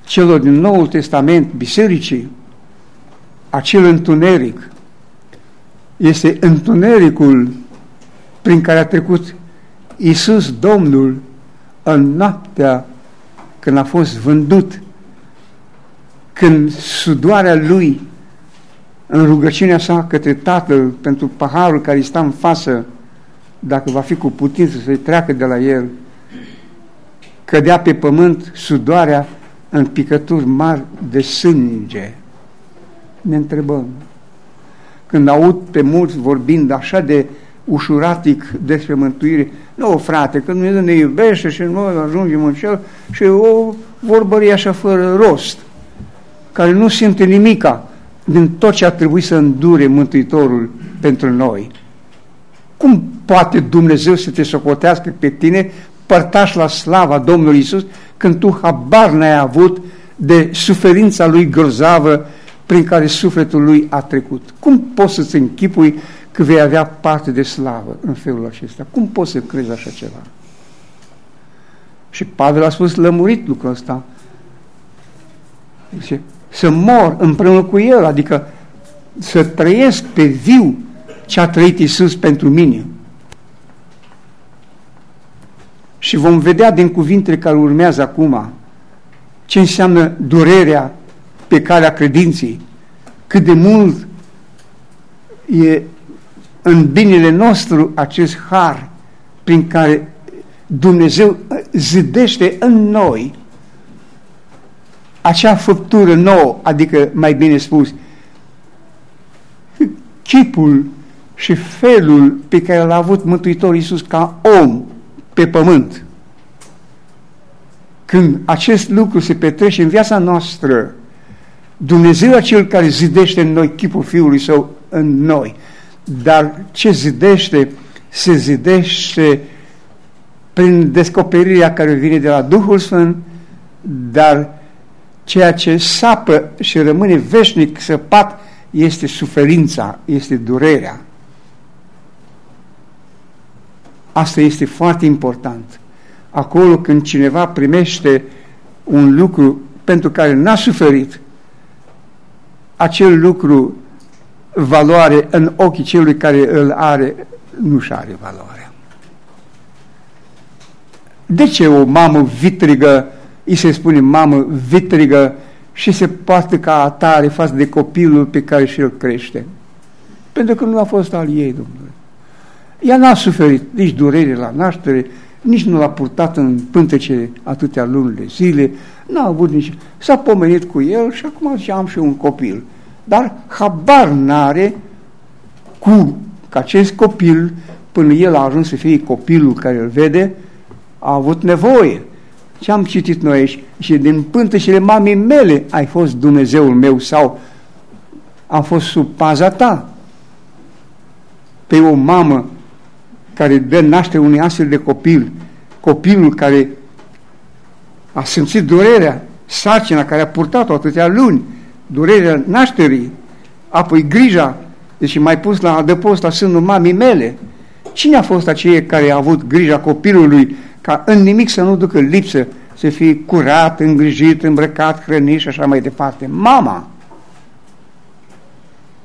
celor din Noul Testament, bisericii, acel întuneric. Este întunericul prin care a trecut Iisus Domnul în noaptea când a fost vândut, când sudoarea lui în rugăciunea sa către Tatăl pentru paharul care îi sta în față, dacă va fi cu putință să-i treacă de la el, cădea pe pământ sudoarea în picături mari de sânge. Ne întrebăm, când aud pe mulți vorbind așa de ușuratic despre mântuire, nu, frate, că Dumnezeu ne iubește și noi ajungem în cel și o vorbărie așa fără rost, care nu simte nimica din tot ce a trebuit să îndure Mântuitorul pentru noi. Cum poate Dumnezeu să te socotească pe tine părtaș la slava Domnului Isus când tu habar n-ai avut de suferința lui grozavă prin care sufletul lui a trecut? Cum poți să-ți închipui că vei avea parte de slavă în felul acesta? Cum poți să crezi așa ceva? Și Pavel a spus lămurit lucrul ăsta. Zice, să mor împreună cu El, adică să trăiesc pe viu ce a trăit Isus pentru mine. Și vom vedea din cuvintele care urmează acum ce înseamnă durerea pe calea credinței, cât de mult e în binele nostru acest har prin care Dumnezeu zidește în noi acea făptură nouă, adică mai bine spus, chipul și felul pe care l-a avut Mântuitorul Iisus ca om pe pământ. Când acest lucru se petrece în viața noastră, Dumnezeu acel care zidește în noi chipul Fiului Său în noi, dar ce zidește, se zidește prin descoperirea care vine de la Duhul Sfânt, dar ceea ce sapă și rămâne veșnic săpat este suferința, este durerea. Asta este foarte important. Acolo când cineva primește un lucru pentru care n-a suferit, acel lucru valoare în ochii celui care îl are, nu și are valoare. De ce o mamă vitrigă, îi se spune mamă vitrigă și se poartă ca atare față de copilul pe care și-l crește? Pentru că nu a fost al ei, Domnule. Ea n-a suferit nici durere la naștere, nici nu l-a purtat în pântece atâtea luni de zile, n-a avut nici... S-a pomenit cu el și acum zice, am și un copil. Dar habar n-are cu că acest copil, până el a ajuns să fie copilul care îl vede, a avut nevoie. Ce am citit noi aici? Și din pântecele mamei mele ai fost Dumnezeul meu sau am fost sub paza ta. Pe o mamă care dă naștere unui astfel de copil, copilul care a simțit durerea, sarcina care a purtat-o atâtea luni, durerea nașterii, apoi grija, deci mai pus la adăpost la sânul mamii mele. Cine a fost aceea care a avut grija copilului ca în nimic să nu ducă lipsă să fie curat, îngrijit, îmbrăcat, hrănit și așa mai departe. Mama!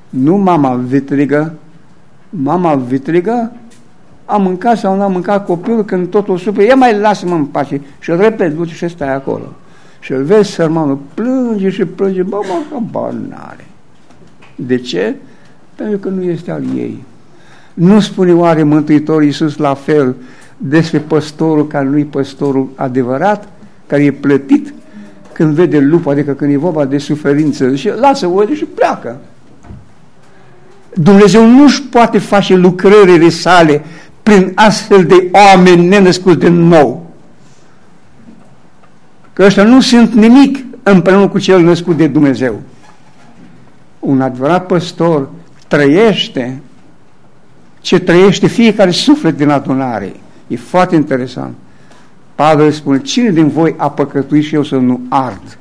Nu mama vitrigă, mama vitrigă a mâncat sau nu a mâncat copilul când totul supă, ia mai lasă-mă în pace și îl repet, duce și stai acolo. Și îl vezi, sărmanul, plânge și plânge, bă, mă, că n-are. De ce? Pentru că nu este al ei. Nu spune oare Mântuitorul Iisus la fel despre păstorul care nu-i păstorul adevărat, care e plătit când vede lupul, adică când e vorba de suferință, și lasă oile și pleacă. Dumnezeu nu-și poate face lucrările sale prin astfel de oameni nenăscuți de nou. Că ăștia nu sunt nimic împreună cu cel născut de Dumnezeu. Un adevărat păstor trăiește ce trăiește fiecare suflet din adunare. E foarte interesant. Pavel spune, cine din voi a păcătuit și eu să nu ard?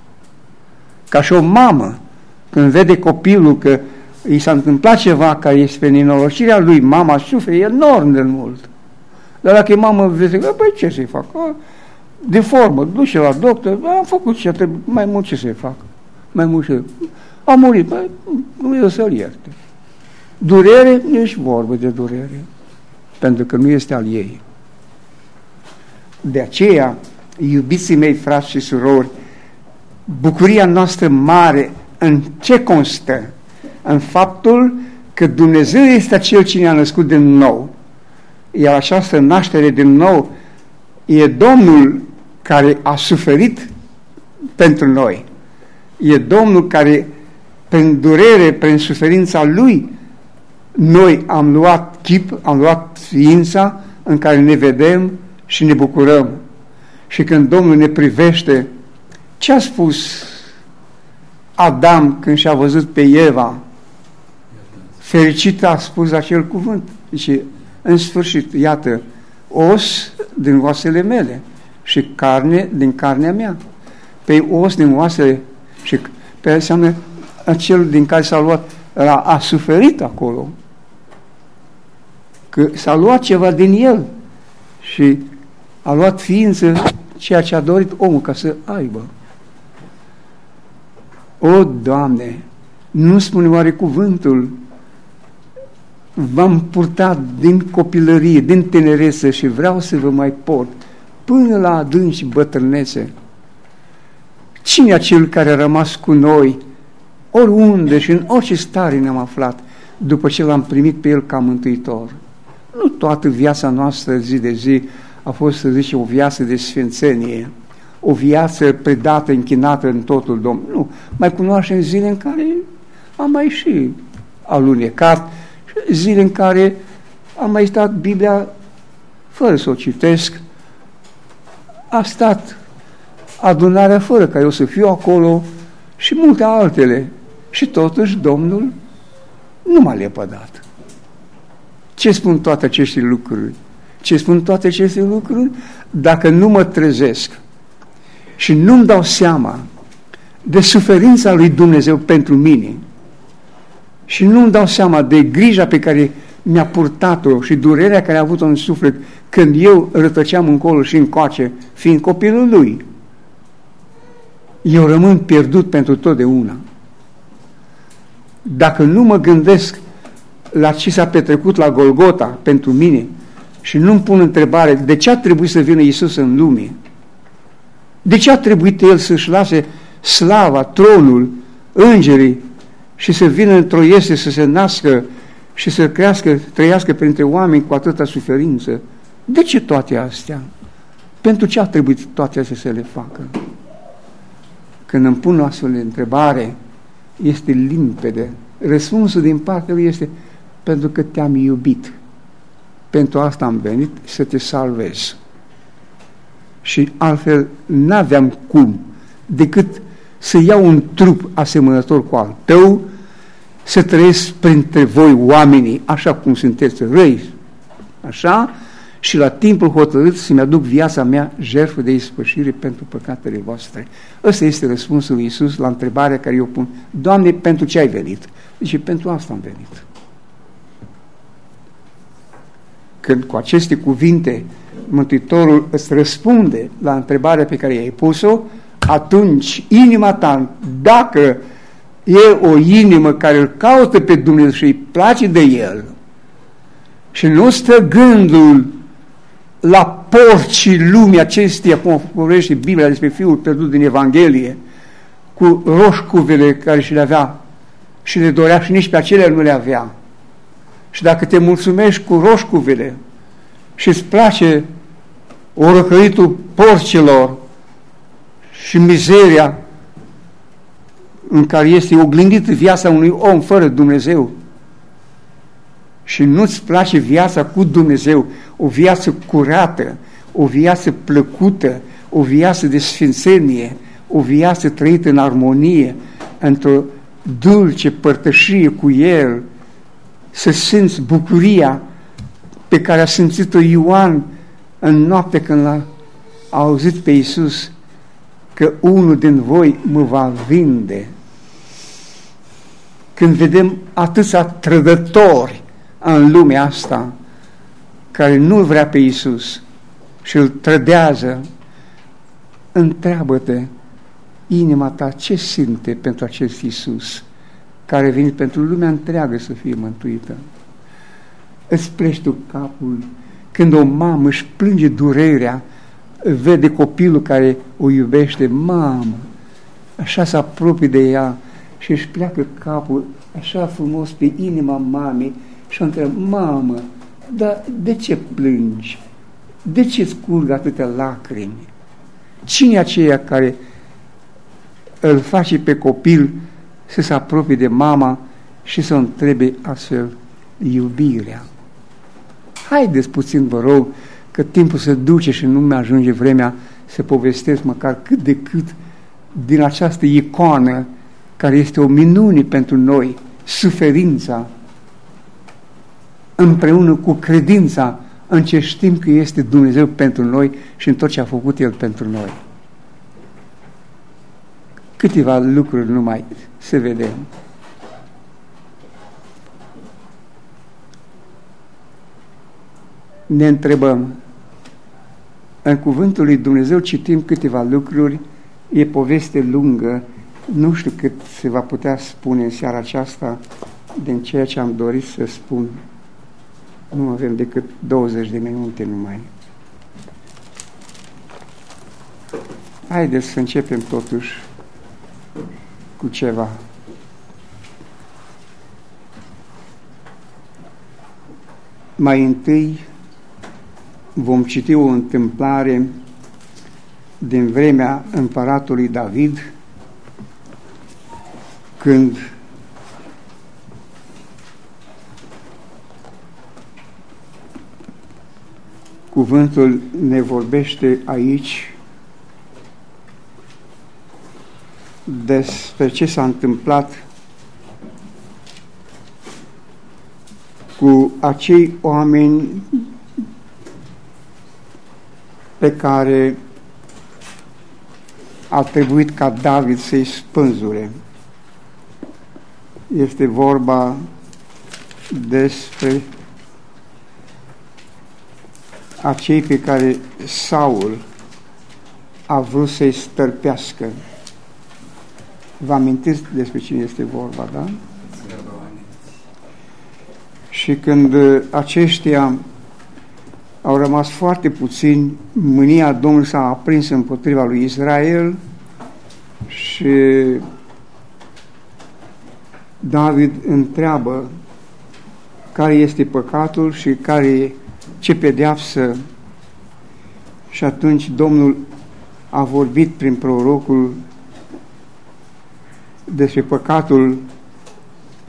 Ca și o mamă, când vede copilul că i s-a întâmplat ceva care este pe nenorocirea lui, mama suferă enorm de mult. Dar dacă e mamă, vezi, păi ce să-i fac? De formă, duce la doctor, am făcut ce trebuie, mai mult ce să-i fac? Mai mult ce... A murit, băi, Dumnezeu să-l ierte. Durere, nici vorbă de durere, pentru că nu este al ei. De aceea, iubiții mei, frați și surori, bucuria noastră mare în ce constă? În faptul că Dumnezeu este acel cine a născut din nou. Iar această naștere din nou e Domnul care a suferit pentru noi. E Domnul care, prin durere, prin suferința Lui, noi am luat chip, am luat ființa în care ne vedem și ne bucurăm. Și când Domnul ne privește, ce a spus Adam când și-a văzut pe Eva? Fericit a spus acel cuvânt. Deci, în sfârșit, iată, os din oasele mele și carne din carnea mea. Pe os din oasele și pe înseamnă acel din care s-a luat, a, a suferit acolo. Că s-a luat ceva din el și a luat ființă ceea ce a dorit omul ca să aibă. O, Doamne, nu spune oare cuvântul v-am purtat din copilărie, din tinerețe și vreau să vă mai port până la adânci bătrânețe. Cine acel care a rămas cu noi, oriunde și în orice stare ne-am aflat, după ce l-am primit pe El ca Mântuitor? Nu toată viața noastră zi de zi a fost, să zice, o viață de sfințenie, o viață predată, închinată în totul Domnul. Nu, mai cunoaștem zile în care am mai și alunecat, zile în care am mai stat Biblia fără să o citesc, a stat adunarea fără ca eu să fiu acolo și multe altele. Și totuși Domnul nu m-a lepădat. Ce spun toate aceste lucruri? Ce spun toate aceste lucruri? Dacă nu mă trezesc și nu-mi dau seama de suferința lui Dumnezeu pentru mine și nu-mi dau seama de grija pe care mi-a purtat-o și durerea care a avut-o în suflet când eu rătăceam încolo și încoace, fiind copilul lui, eu rămân pierdut pentru totdeauna. Dacă nu mă gândesc la ce s-a petrecut la Golgota pentru mine și nu-mi pun întrebare de ce a trebuit să vină Isus în lume, de ce a trebuit El să-și lase slava, tronul, îngerii și să vină într-o iese să se nască și să crească, trăiască printre oameni cu atâta suferință. De ce toate astea? Pentru ce a trebuit toate astea să le facă? Când îmi pun o astfel de întrebare, este limpede. Răspunsul din partea lui este pentru că te-am iubit. Pentru asta am venit să te salvez. Și altfel n-aveam cum decât să iau un trup asemănător cu al tău, să trăiesc printre voi oamenii așa cum sunteți răi, așa, și la timpul hotărât să-mi aduc viața mea jertfă de ispășire pentru păcatele voastre. Ăsta este răspunsul lui Iisus la întrebarea care eu pun. Doamne, pentru ce ai venit? Zice, pentru asta am venit. Când cu aceste cuvinte Mântuitorul îți răspunde la întrebarea pe care i-ai pus-o, atunci inima ta, dacă e o inimă care îl caută pe Dumnezeu și îi place de El și nu stă gândul la porcii lumii acesteia, cum vorbește Biblia despre Fiul pierdut din Evanghelie, cu roșcuvele care și le avea și le dorea și nici pe acelea nu le avea. Și dacă te mulțumești cu roșcuvele și îți place orăcăritul porcilor și mizeria în care este oglindită viața unui om fără Dumnezeu și nu-ți place viața cu Dumnezeu, o viață curată, o viață plăcută, o viață de sfințenie, o viață trăită în armonie, într-o dulce părtășie cu El, să simți bucuria pe care a simțit-o Ioan în noapte când l-a auzit pe Iisus că unul din voi mă va vinde. Când vedem atâția trădători în lumea asta care nu vrea pe Iisus și îl trădează, întreabă-te inima ta ce simte pentru acest Iisus care a venit pentru lumea întreagă să fie mântuită. Îți pleci tu capul când o mamă își plânge durerea, vede copilul care o iubește, mamă, așa se apropie de ea și își pleacă capul așa frumos pe inima mamei și o întreabă, mamă, dar de ce plângi? De ce scurg atâtea lacrimi? Cine e aceea care îl face pe copil să se apropie de mama și să o întrebe astfel iubirea? Haideți puțin, vă rog, că timpul se duce și nu mi ajunge vremea să povestesc măcar cât de cât din această icoană care este o minune pentru noi, suferința, împreună cu credința în ce știm că este Dumnezeu pentru noi și în tot ce a făcut El pentru noi. Câteva lucruri numai să vedem. Ne întrebăm, în cuvântul lui Dumnezeu citim câteva lucruri, e poveste lungă, nu știu cât se va putea spune în seara aceasta din ceea ce am dorit să spun. Nu avem decât 20 de minute numai. Haideți să începem totuși cu ceva. Mai întâi vom citi o întâmplare din vremea împăratului David, când Cuvântul ne vorbește aici despre ce s-a întâmplat cu acei oameni pe care a trebuit ca David să-i spânzure. Este vorba despre acei pe care Saul a vrut să-i stărpească. Vă amintiți despre cine este vorba, da? Și când aceștia au rămas foarte puțini, mânia Domnului s-a aprins împotriva lui Israel și David întreabă care este păcatul și care ce pedeapsă și atunci Domnul a vorbit prin prorocul despre păcatul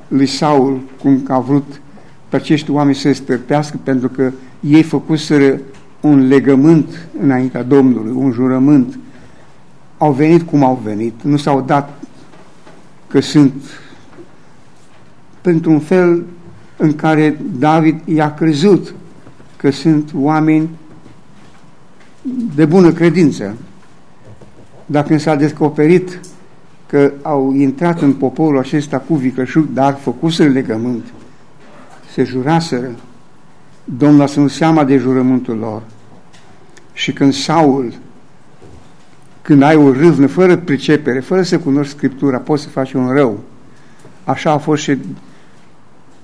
lui Saul, cum a vrut pe acești oameni să stăpească pentru că ei făcuseră un legământ înaintea Domnului, un jurământ. Au venit cum au venit, nu s-au dat că sunt pentru un fel în care David i-a crezut că sunt oameni de bună credință. Dacă s-a descoperit că au intrat în poporul acesta cu vicășug, dar făcuseră legământ, se juraseră, Domnul a ținut seama de jurământul lor Și când Saul, când ai o râvnă fără pricepere, fără să cunoști Scriptura, poți să faci un rău. Așa a fost și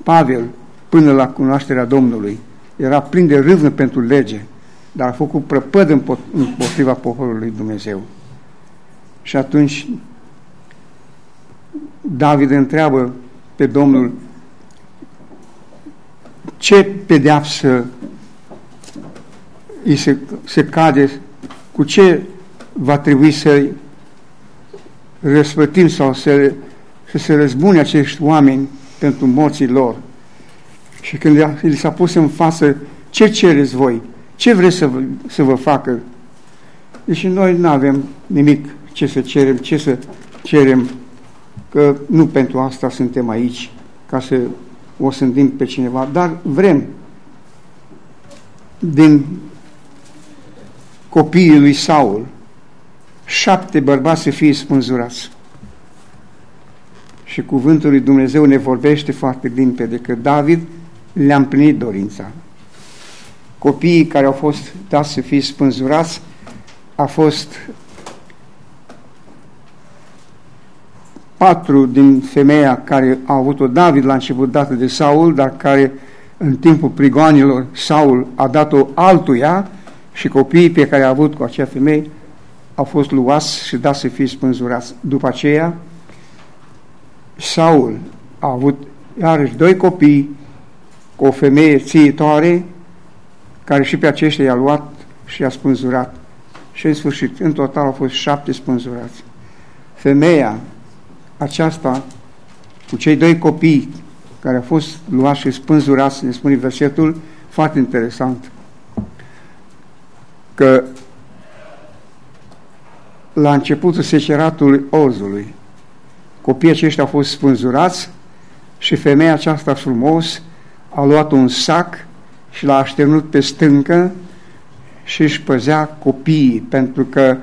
Pavel până la cunoașterea Domnului. Era plin de râvnă pentru lege, dar a făcut prăpăd împotriva poporului Dumnezeu. Și atunci David întreabă pe Domnul ce pedeapsă îi se, se cade, cu ce va trebui să răspătim sau să, să se răzbune acești oameni pentru morții lor. Și când li s-a pus în față, ce cereți voi? Ce vreți să vă, să vă facă? Deci noi nu avem nimic ce să cerem, ce să cerem, că nu pentru asta suntem aici, ca să o sândim pe cineva, dar vrem din copiii lui Saul șapte bărbați să fie spânzurați. Și cuvântul lui Dumnezeu ne vorbește foarte limpede că David le-a împlinit dorința. Copiii care au fost dați să fie spânzurați a fost patru din femeia care a avut-o David la început dată de Saul, dar care în timpul prigoanilor Saul a dat-o altuia și copiii pe care a avut cu acea femeie au fost luați și dați să fie spânzurați. După aceea, Saul a avut iarăși doi copii cu o femeie țiitoare care și pe aceștia i-a luat și i-a spânzurat. Și în sfârșit, în total au fost șapte spânzurați. Femeia aceasta cu cei doi copii care au fost luați și spânzurați, ne spune versetul, foarte interesant, că la începutul seceratului ozului, copiii aceștia au fost spânzurați și femeia aceasta frumos a luat un sac și l-a așternut pe stâncă și își păzea copiii, pentru că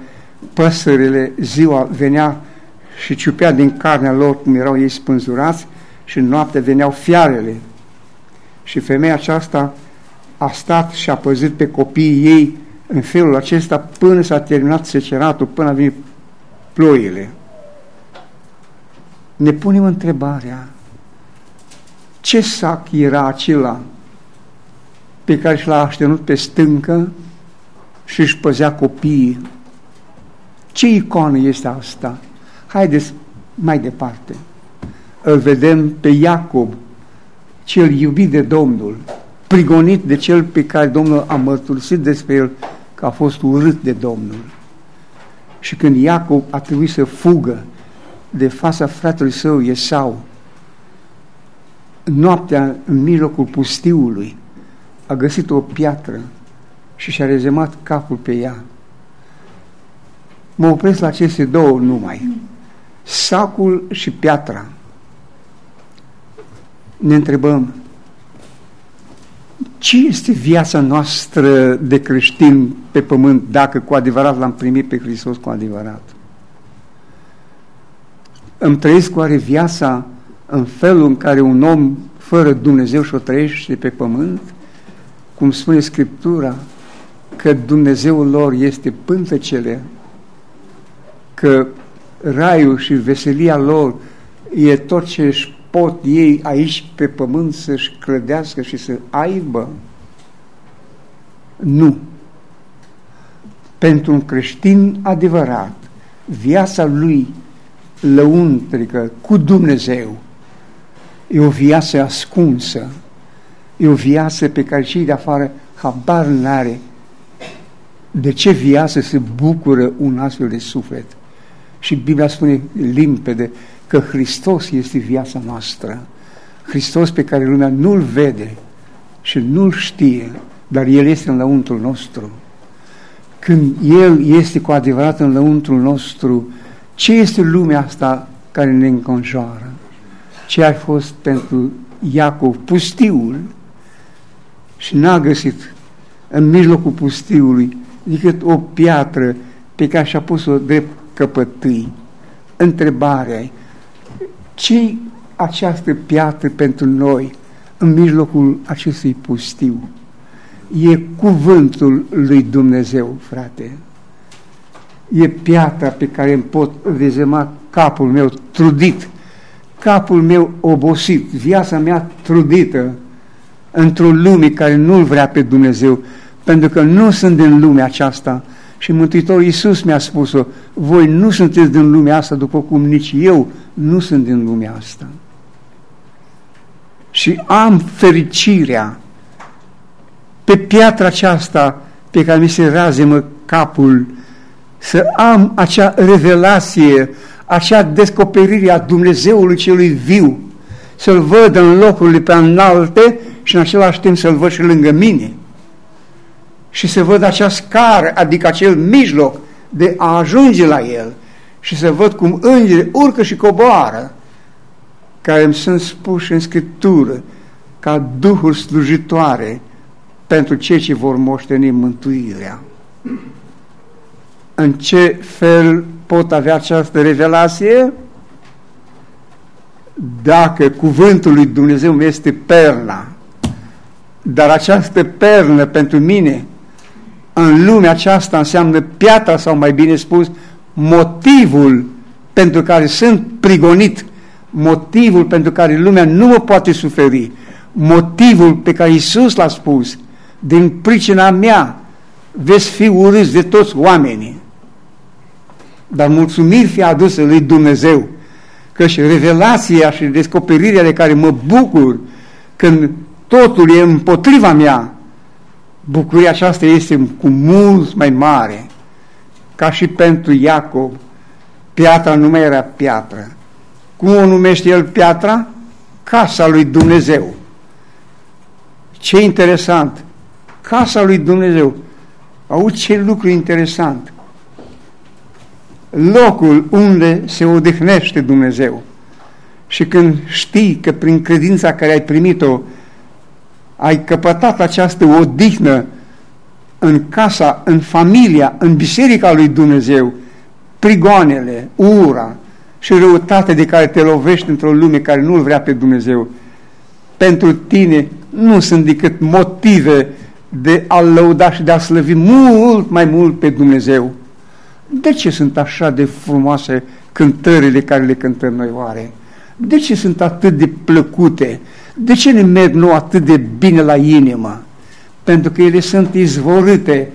păsările ziua venea și ciupea din carnea lor cum erau ei spânzurați și în noapte veneau fiarele. Și femeia aceasta a stat și a păzit pe copiii ei în felul acesta până s-a terminat seceratul, până a venit ploile. Ne punem întrebarea, ce sac era acela pe care și l-a aștenut pe stâncă și își păzea copiii? Ce icoană este asta? Haideți mai departe. Îl vedem pe Iacob, cel iubit de Domnul, prigonit de cel pe care Domnul a mărturisit despre el că a fost urât de Domnul. Și când Iacob a trebuit să fugă de fața fratelui său Esau, noaptea în mijlocul pustiului, a găsit o piatră și și-a rezemat capul pe ea. Mă opresc la aceste două numai sacul și piatra. Ne întrebăm, ce este viața noastră de creștin pe pământ dacă cu adevărat l-am primit pe Hristos cu adevărat? Îmi trăiesc oare viața în felul în care un om fără Dumnezeu și-o trăiește pe pământ? Cum spune Scriptura, că Dumnezeul lor este pântăcele, că raiul și veselia lor e tot ce își pot ei aici pe pământ să-și clădească și să aibă? Nu. Pentru un creștin adevărat, viața lui lăuntrică cu Dumnezeu e o viață ascunsă, e o viață pe care cei de afară habar n-are de ce viață se bucură un astfel de suflet. Și Biblia spune limpede că Hristos este viața noastră. Hristos pe care lumea nu-L vede și nu-L știe, dar El este în lăuntrul nostru. Când El este cu adevărat în lăuntrul nostru, ce este lumea asta care ne înconjoară? Ce a fost pentru Iacov pustiul și n-a găsit în mijlocul pustiului decât o piatră pe care și-a pus-o drept căpătâi. Întrebarea ce această piatră pentru noi în mijlocul acestui pustiu? e cuvântul lui Dumnezeu, frate. E piatra pe care îmi pot rezema capul meu trudit, capul meu obosit, viața mea trudită într-o lume care nu-L vrea pe Dumnezeu, pentru că nu sunt din lumea aceasta. Și Mântuitorul Iisus mi-a spus-o, voi nu sunteți din lumea asta, după cum nici eu nu sunt din lumea asta. Și am fericirea pe piatra aceasta pe care mi se razemă capul, să am acea revelație, acea descoperire a Dumnezeului celui viu, să-L văd în locurile pe înalte și în același timp să-L văd și lângă mine. Și să văd acea scară, adică acel mijloc de a ajunge la El și să văd cum îngerii urcă și coboară, care îmi sunt spuși în Scriptură ca duhuri slujitoare pentru cei ce vor moșteni mântuirea. În ce fel pot avea această revelație? Dacă cuvântul lui Dumnezeu este perna, dar această pernă pentru mine în lumea aceasta înseamnă piatra sau mai bine spus motivul pentru care sunt prigonit, motivul pentru care lumea nu mă poate suferi, motivul pe care Isus l-a spus, din pricina mea veți fi urâți de toți oamenii. Dar mulțumiri fi adusă lui Dumnezeu, că și revelația și descoperirea de care mă bucur când totul e împotriva mea, bucuria aceasta este cu mult mai mare, ca și pentru Iacob, piatra nu mai era piatră. Cum o numește el piatra? Casa lui Dumnezeu. Ce interesant! Casa lui Dumnezeu. Au ce lucru interesant. Locul unde se odihnește Dumnezeu. Și când știi că prin credința care ai primit-o ai căpătat această odihnă în casa, în familia, în biserica lui Dumnezeu, prigoanele, ura și răutatea de care te lovești într-o lume care nu-L vrea pe Dumnezeu, pentru tine nu sunt decât motive de a lăuda și de a slăvi mult mai mult pe Dumnezeu. De ce sunt așa de frumoase cântările care le cântăm noi oare? De ce sunt atât de plăcute? De ce ne merg nu atât de bine la inimă? Pentru că ele sunt izvorâte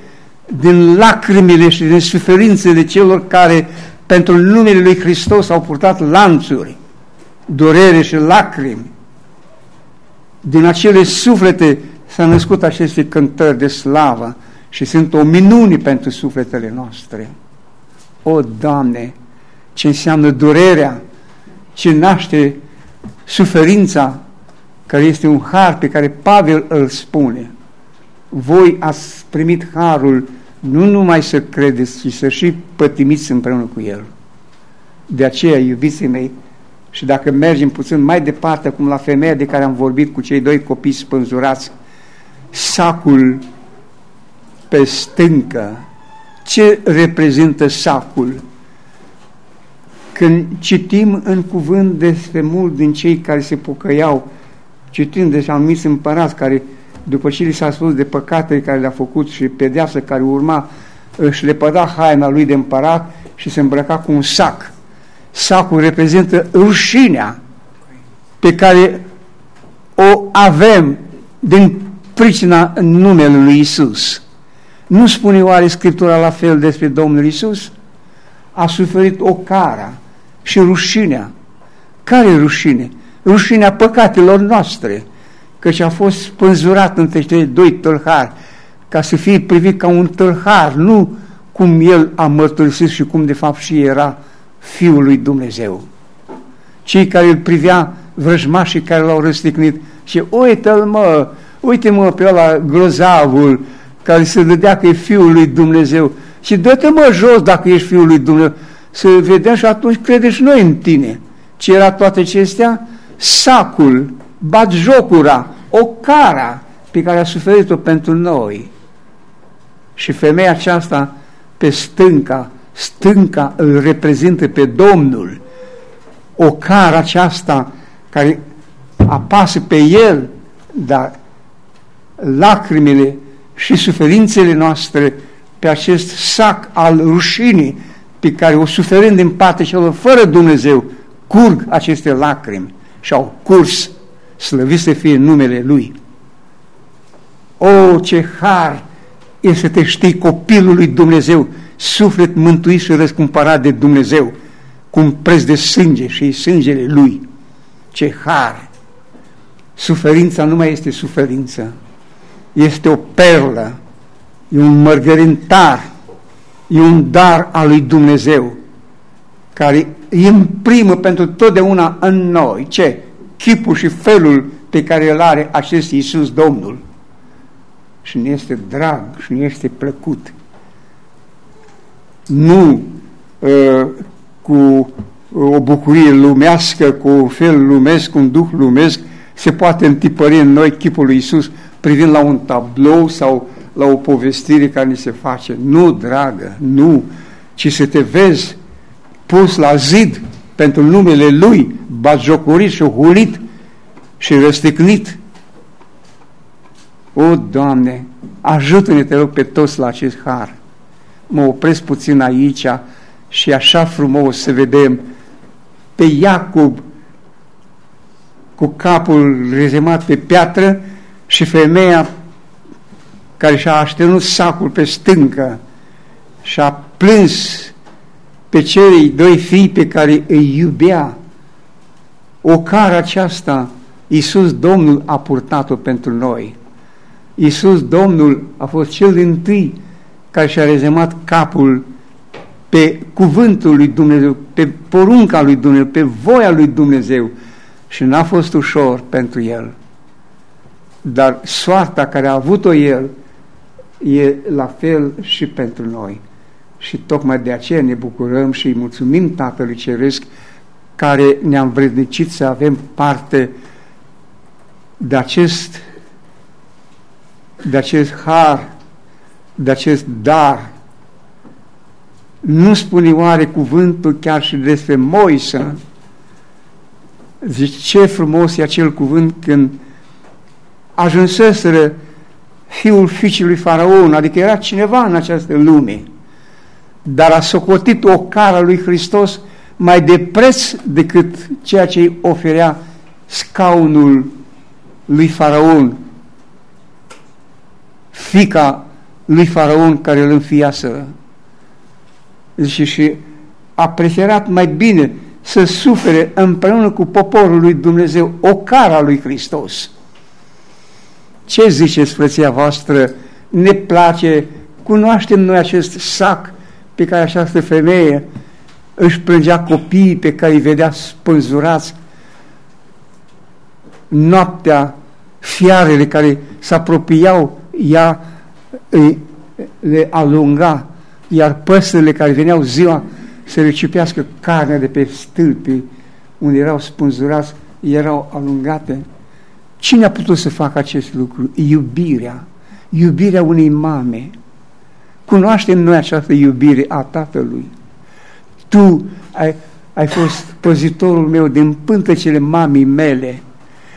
din lacrimile și din suferințele celor care pentru numele Lui Hristos au purtat lanțuri, durere și lacrimi. Din acele suflete s-a născut aceste cântări de slavă și sunt o minune pentru sufletele noastre. O, Doamne, ce înseamnă durerea, ce naște suferința, care este un har pe care Pavel îl spune. Voi ați primit harul nu numai să credeți, ci să și pătimiți împreună cu el. De aceea, iubiții mei, și dacă mergem puțin mai departe, cum la femeia de care am vorbit cu cei doi copii spânzurați, sacul pe stâncă, ce reprezintă sacul? Când citim în cuvânt despre mult din cei care se pocăiau, citim despre anumiți împărați care, după ce li s-a spus de păcatele care le-a făcut și pedeapsă care urma, își lepăda haina lui de împărat și se îmbrăca cu un sac. Sacul reprezintă rușinea pe care o avem din pricina numele lui Isus. Nu spune oare Scriptura la fel despre Domnul Isus? A suferit o cara și rușinea. Care rușine? Rușinea păcatelor noastre, căci a fost spânzurat între cei doi tâlhari, ca să fie privit ca un tâlhar, nu cum el a mărturisit și cum de fapt și era Fiul lui Dumnezeu. Cei care îl privea vrăjmașii care l-au răstignit și uite-l mă, uite-mă pe ăla grozavul care se dădea că e Fiul lui Dumnezeu și dă-te mă jos dacă ești Fiul lui Dumnezeu să vedem și atunci crede și noi în tine. Ce era toate acestea? Sacul, batjocura, cara pe care a suferit-o pentru noi. Și femeia aceasta pe stânca, stânca îl reprezintă pe Domnul. O cara aceasta care apasă pe el, dar lacrimile și suferințele noastre pe acest sac al rușinii pe care o suferim din partea celor fără Dumnezeu, curg aceste lacrimi și au curs, slăvit să fie numele Lui. O, ce har e să te știi copilul lui Dumnezeu, suflet mântuit și răscumpărat de Dumnezeu, cu un preț de sânge și sângele Lui. Ce har! Suferința nu mai este suferință, este o perlă, e un mărgărintar, e un dar al lui Dumnezeu, care imprimă pentru totdeauna în noi ce? Chipul și felul pe care îl are acest Iisus Domnul. Și ne este drag și ne este plăcut. Nu uh, cu o bucurie lumească, cu un fel lumesc, un duh lumesc, se poate întipări în noi chipul lui Iisus privind la un tablou sau la o povestire care ni se face. Nu, dragă, nu, ci să te vezi pus la zid pentru numele Lui, batjocorit și hulit și răstignit. O, Doamne, ajută-ne, te rog, pe toți la acest har. Mă opresc puțin aici și așa frumos să vedem pe Iacob cu capul rezemat pe piatră și femeia care și-a așternut sacul pe stâncă și a plâns pe cei doi fii pe care îi iubea. O cară aceasta, Iisus Domnul a purtat-o pentru noi. Iisus Domnul a fost cel din tâi care și-a rezemat capul pe cuvântul lui Dumnezeu, pe porunca lui Dumnezeu, pe voia lui Dumnezeu și n-a fost ușor pentru el. Dar soarta care a avut-o el e la fel și pentru noi. Și tocmai de aceea ne bucurăm și îi mulțumim Tatălui Ceresc care ne-a învrednicit să avem parte de acest, de acest har, de acest dar. Nu spune oare cuvântul chiar și despre Moise? Zice, ce frumos e acel cuvânt când ajunseseră fiul fiicii lui Faraon, adică era cineva în această lume, dar a socotit o cara lui Hristos mai de preț decât ceea ce îi oferea scaunul lui Faraon, fica lui Faraon care îl înfiasă. Zice, și a preferat mai bine să sufere împreună cu poporul lui Dumnezeu o cara lui Hristos ce ziceți, frăția voastră? Ne place, cunoaștem noi acest sac pe care această femeie își plângea copiii pe care îi vedea spânzurați. Noaptea, fiarele care se apropiau, ea îi, le alunga, iar păsările care veneau ziua să recipească carne de pe stâlpi unde erau spânzurați, erau alungate. Cine a putut să facă acest lucru? Iubirea. Iubirea unei mame. Cunoaștem noi această iubire a tatălui. Tu ai, ai fost păzitorul meu din pântecele mamii mele.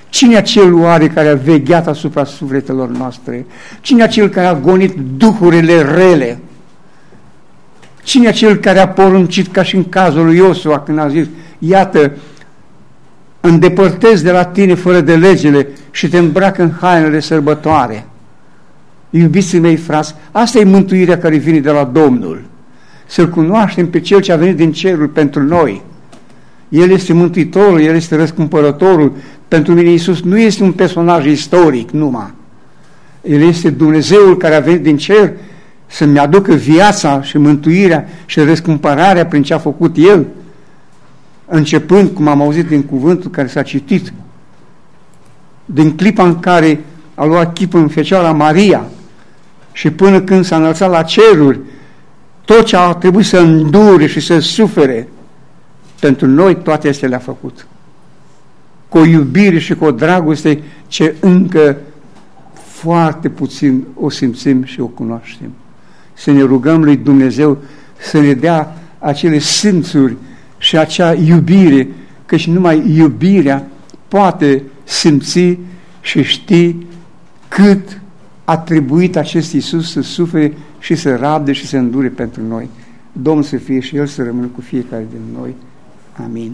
Cine acel oare care a vegheat asupra sufletelor noastre? Cine acel care a gonit duhurile rele? Cine acel care a poruncit ca și în cazul lui Iosua când a zis, iată, îndepărtezi de la tine fără de legile și te îmbracă în hainele sărbătoare. Iubiții mei, frați, asta e mântuirea care vine de la Domnul. Să-L cunoaștem pe Cel ce a venit din cerul pentru noi. El este Mântuitorul, El este Răscumpărătorul. Pentru mine Iisus nu este un personaj istoric numai. El este Dumnezeul care a venit din cer să-mi aducă viața și mântuirea și răscumpărarea prin ce a făcut El începând, cum am auzit din cuvântul care s-a citit, din clipa în care a luat chip în Fecioara Maria și până când s-a înălțat la ceruri, tot ce a trebuit să îndure și să sufere, pentru noi toate astea le-a făcut. Cu o iubire și cu o dragoste ce încă foarte puțin o simțim și o cunoaștem. Să ne rugăm lui Dumnezeu să ne dea acele simțuri și acea iubire, că și numai iubirea poate simți și ști cât a trebuit acest Iisus să sufere și să rabde și să îndure pentru noi. Domnul să fie și El să rămână cu fiecare din noi. Amin.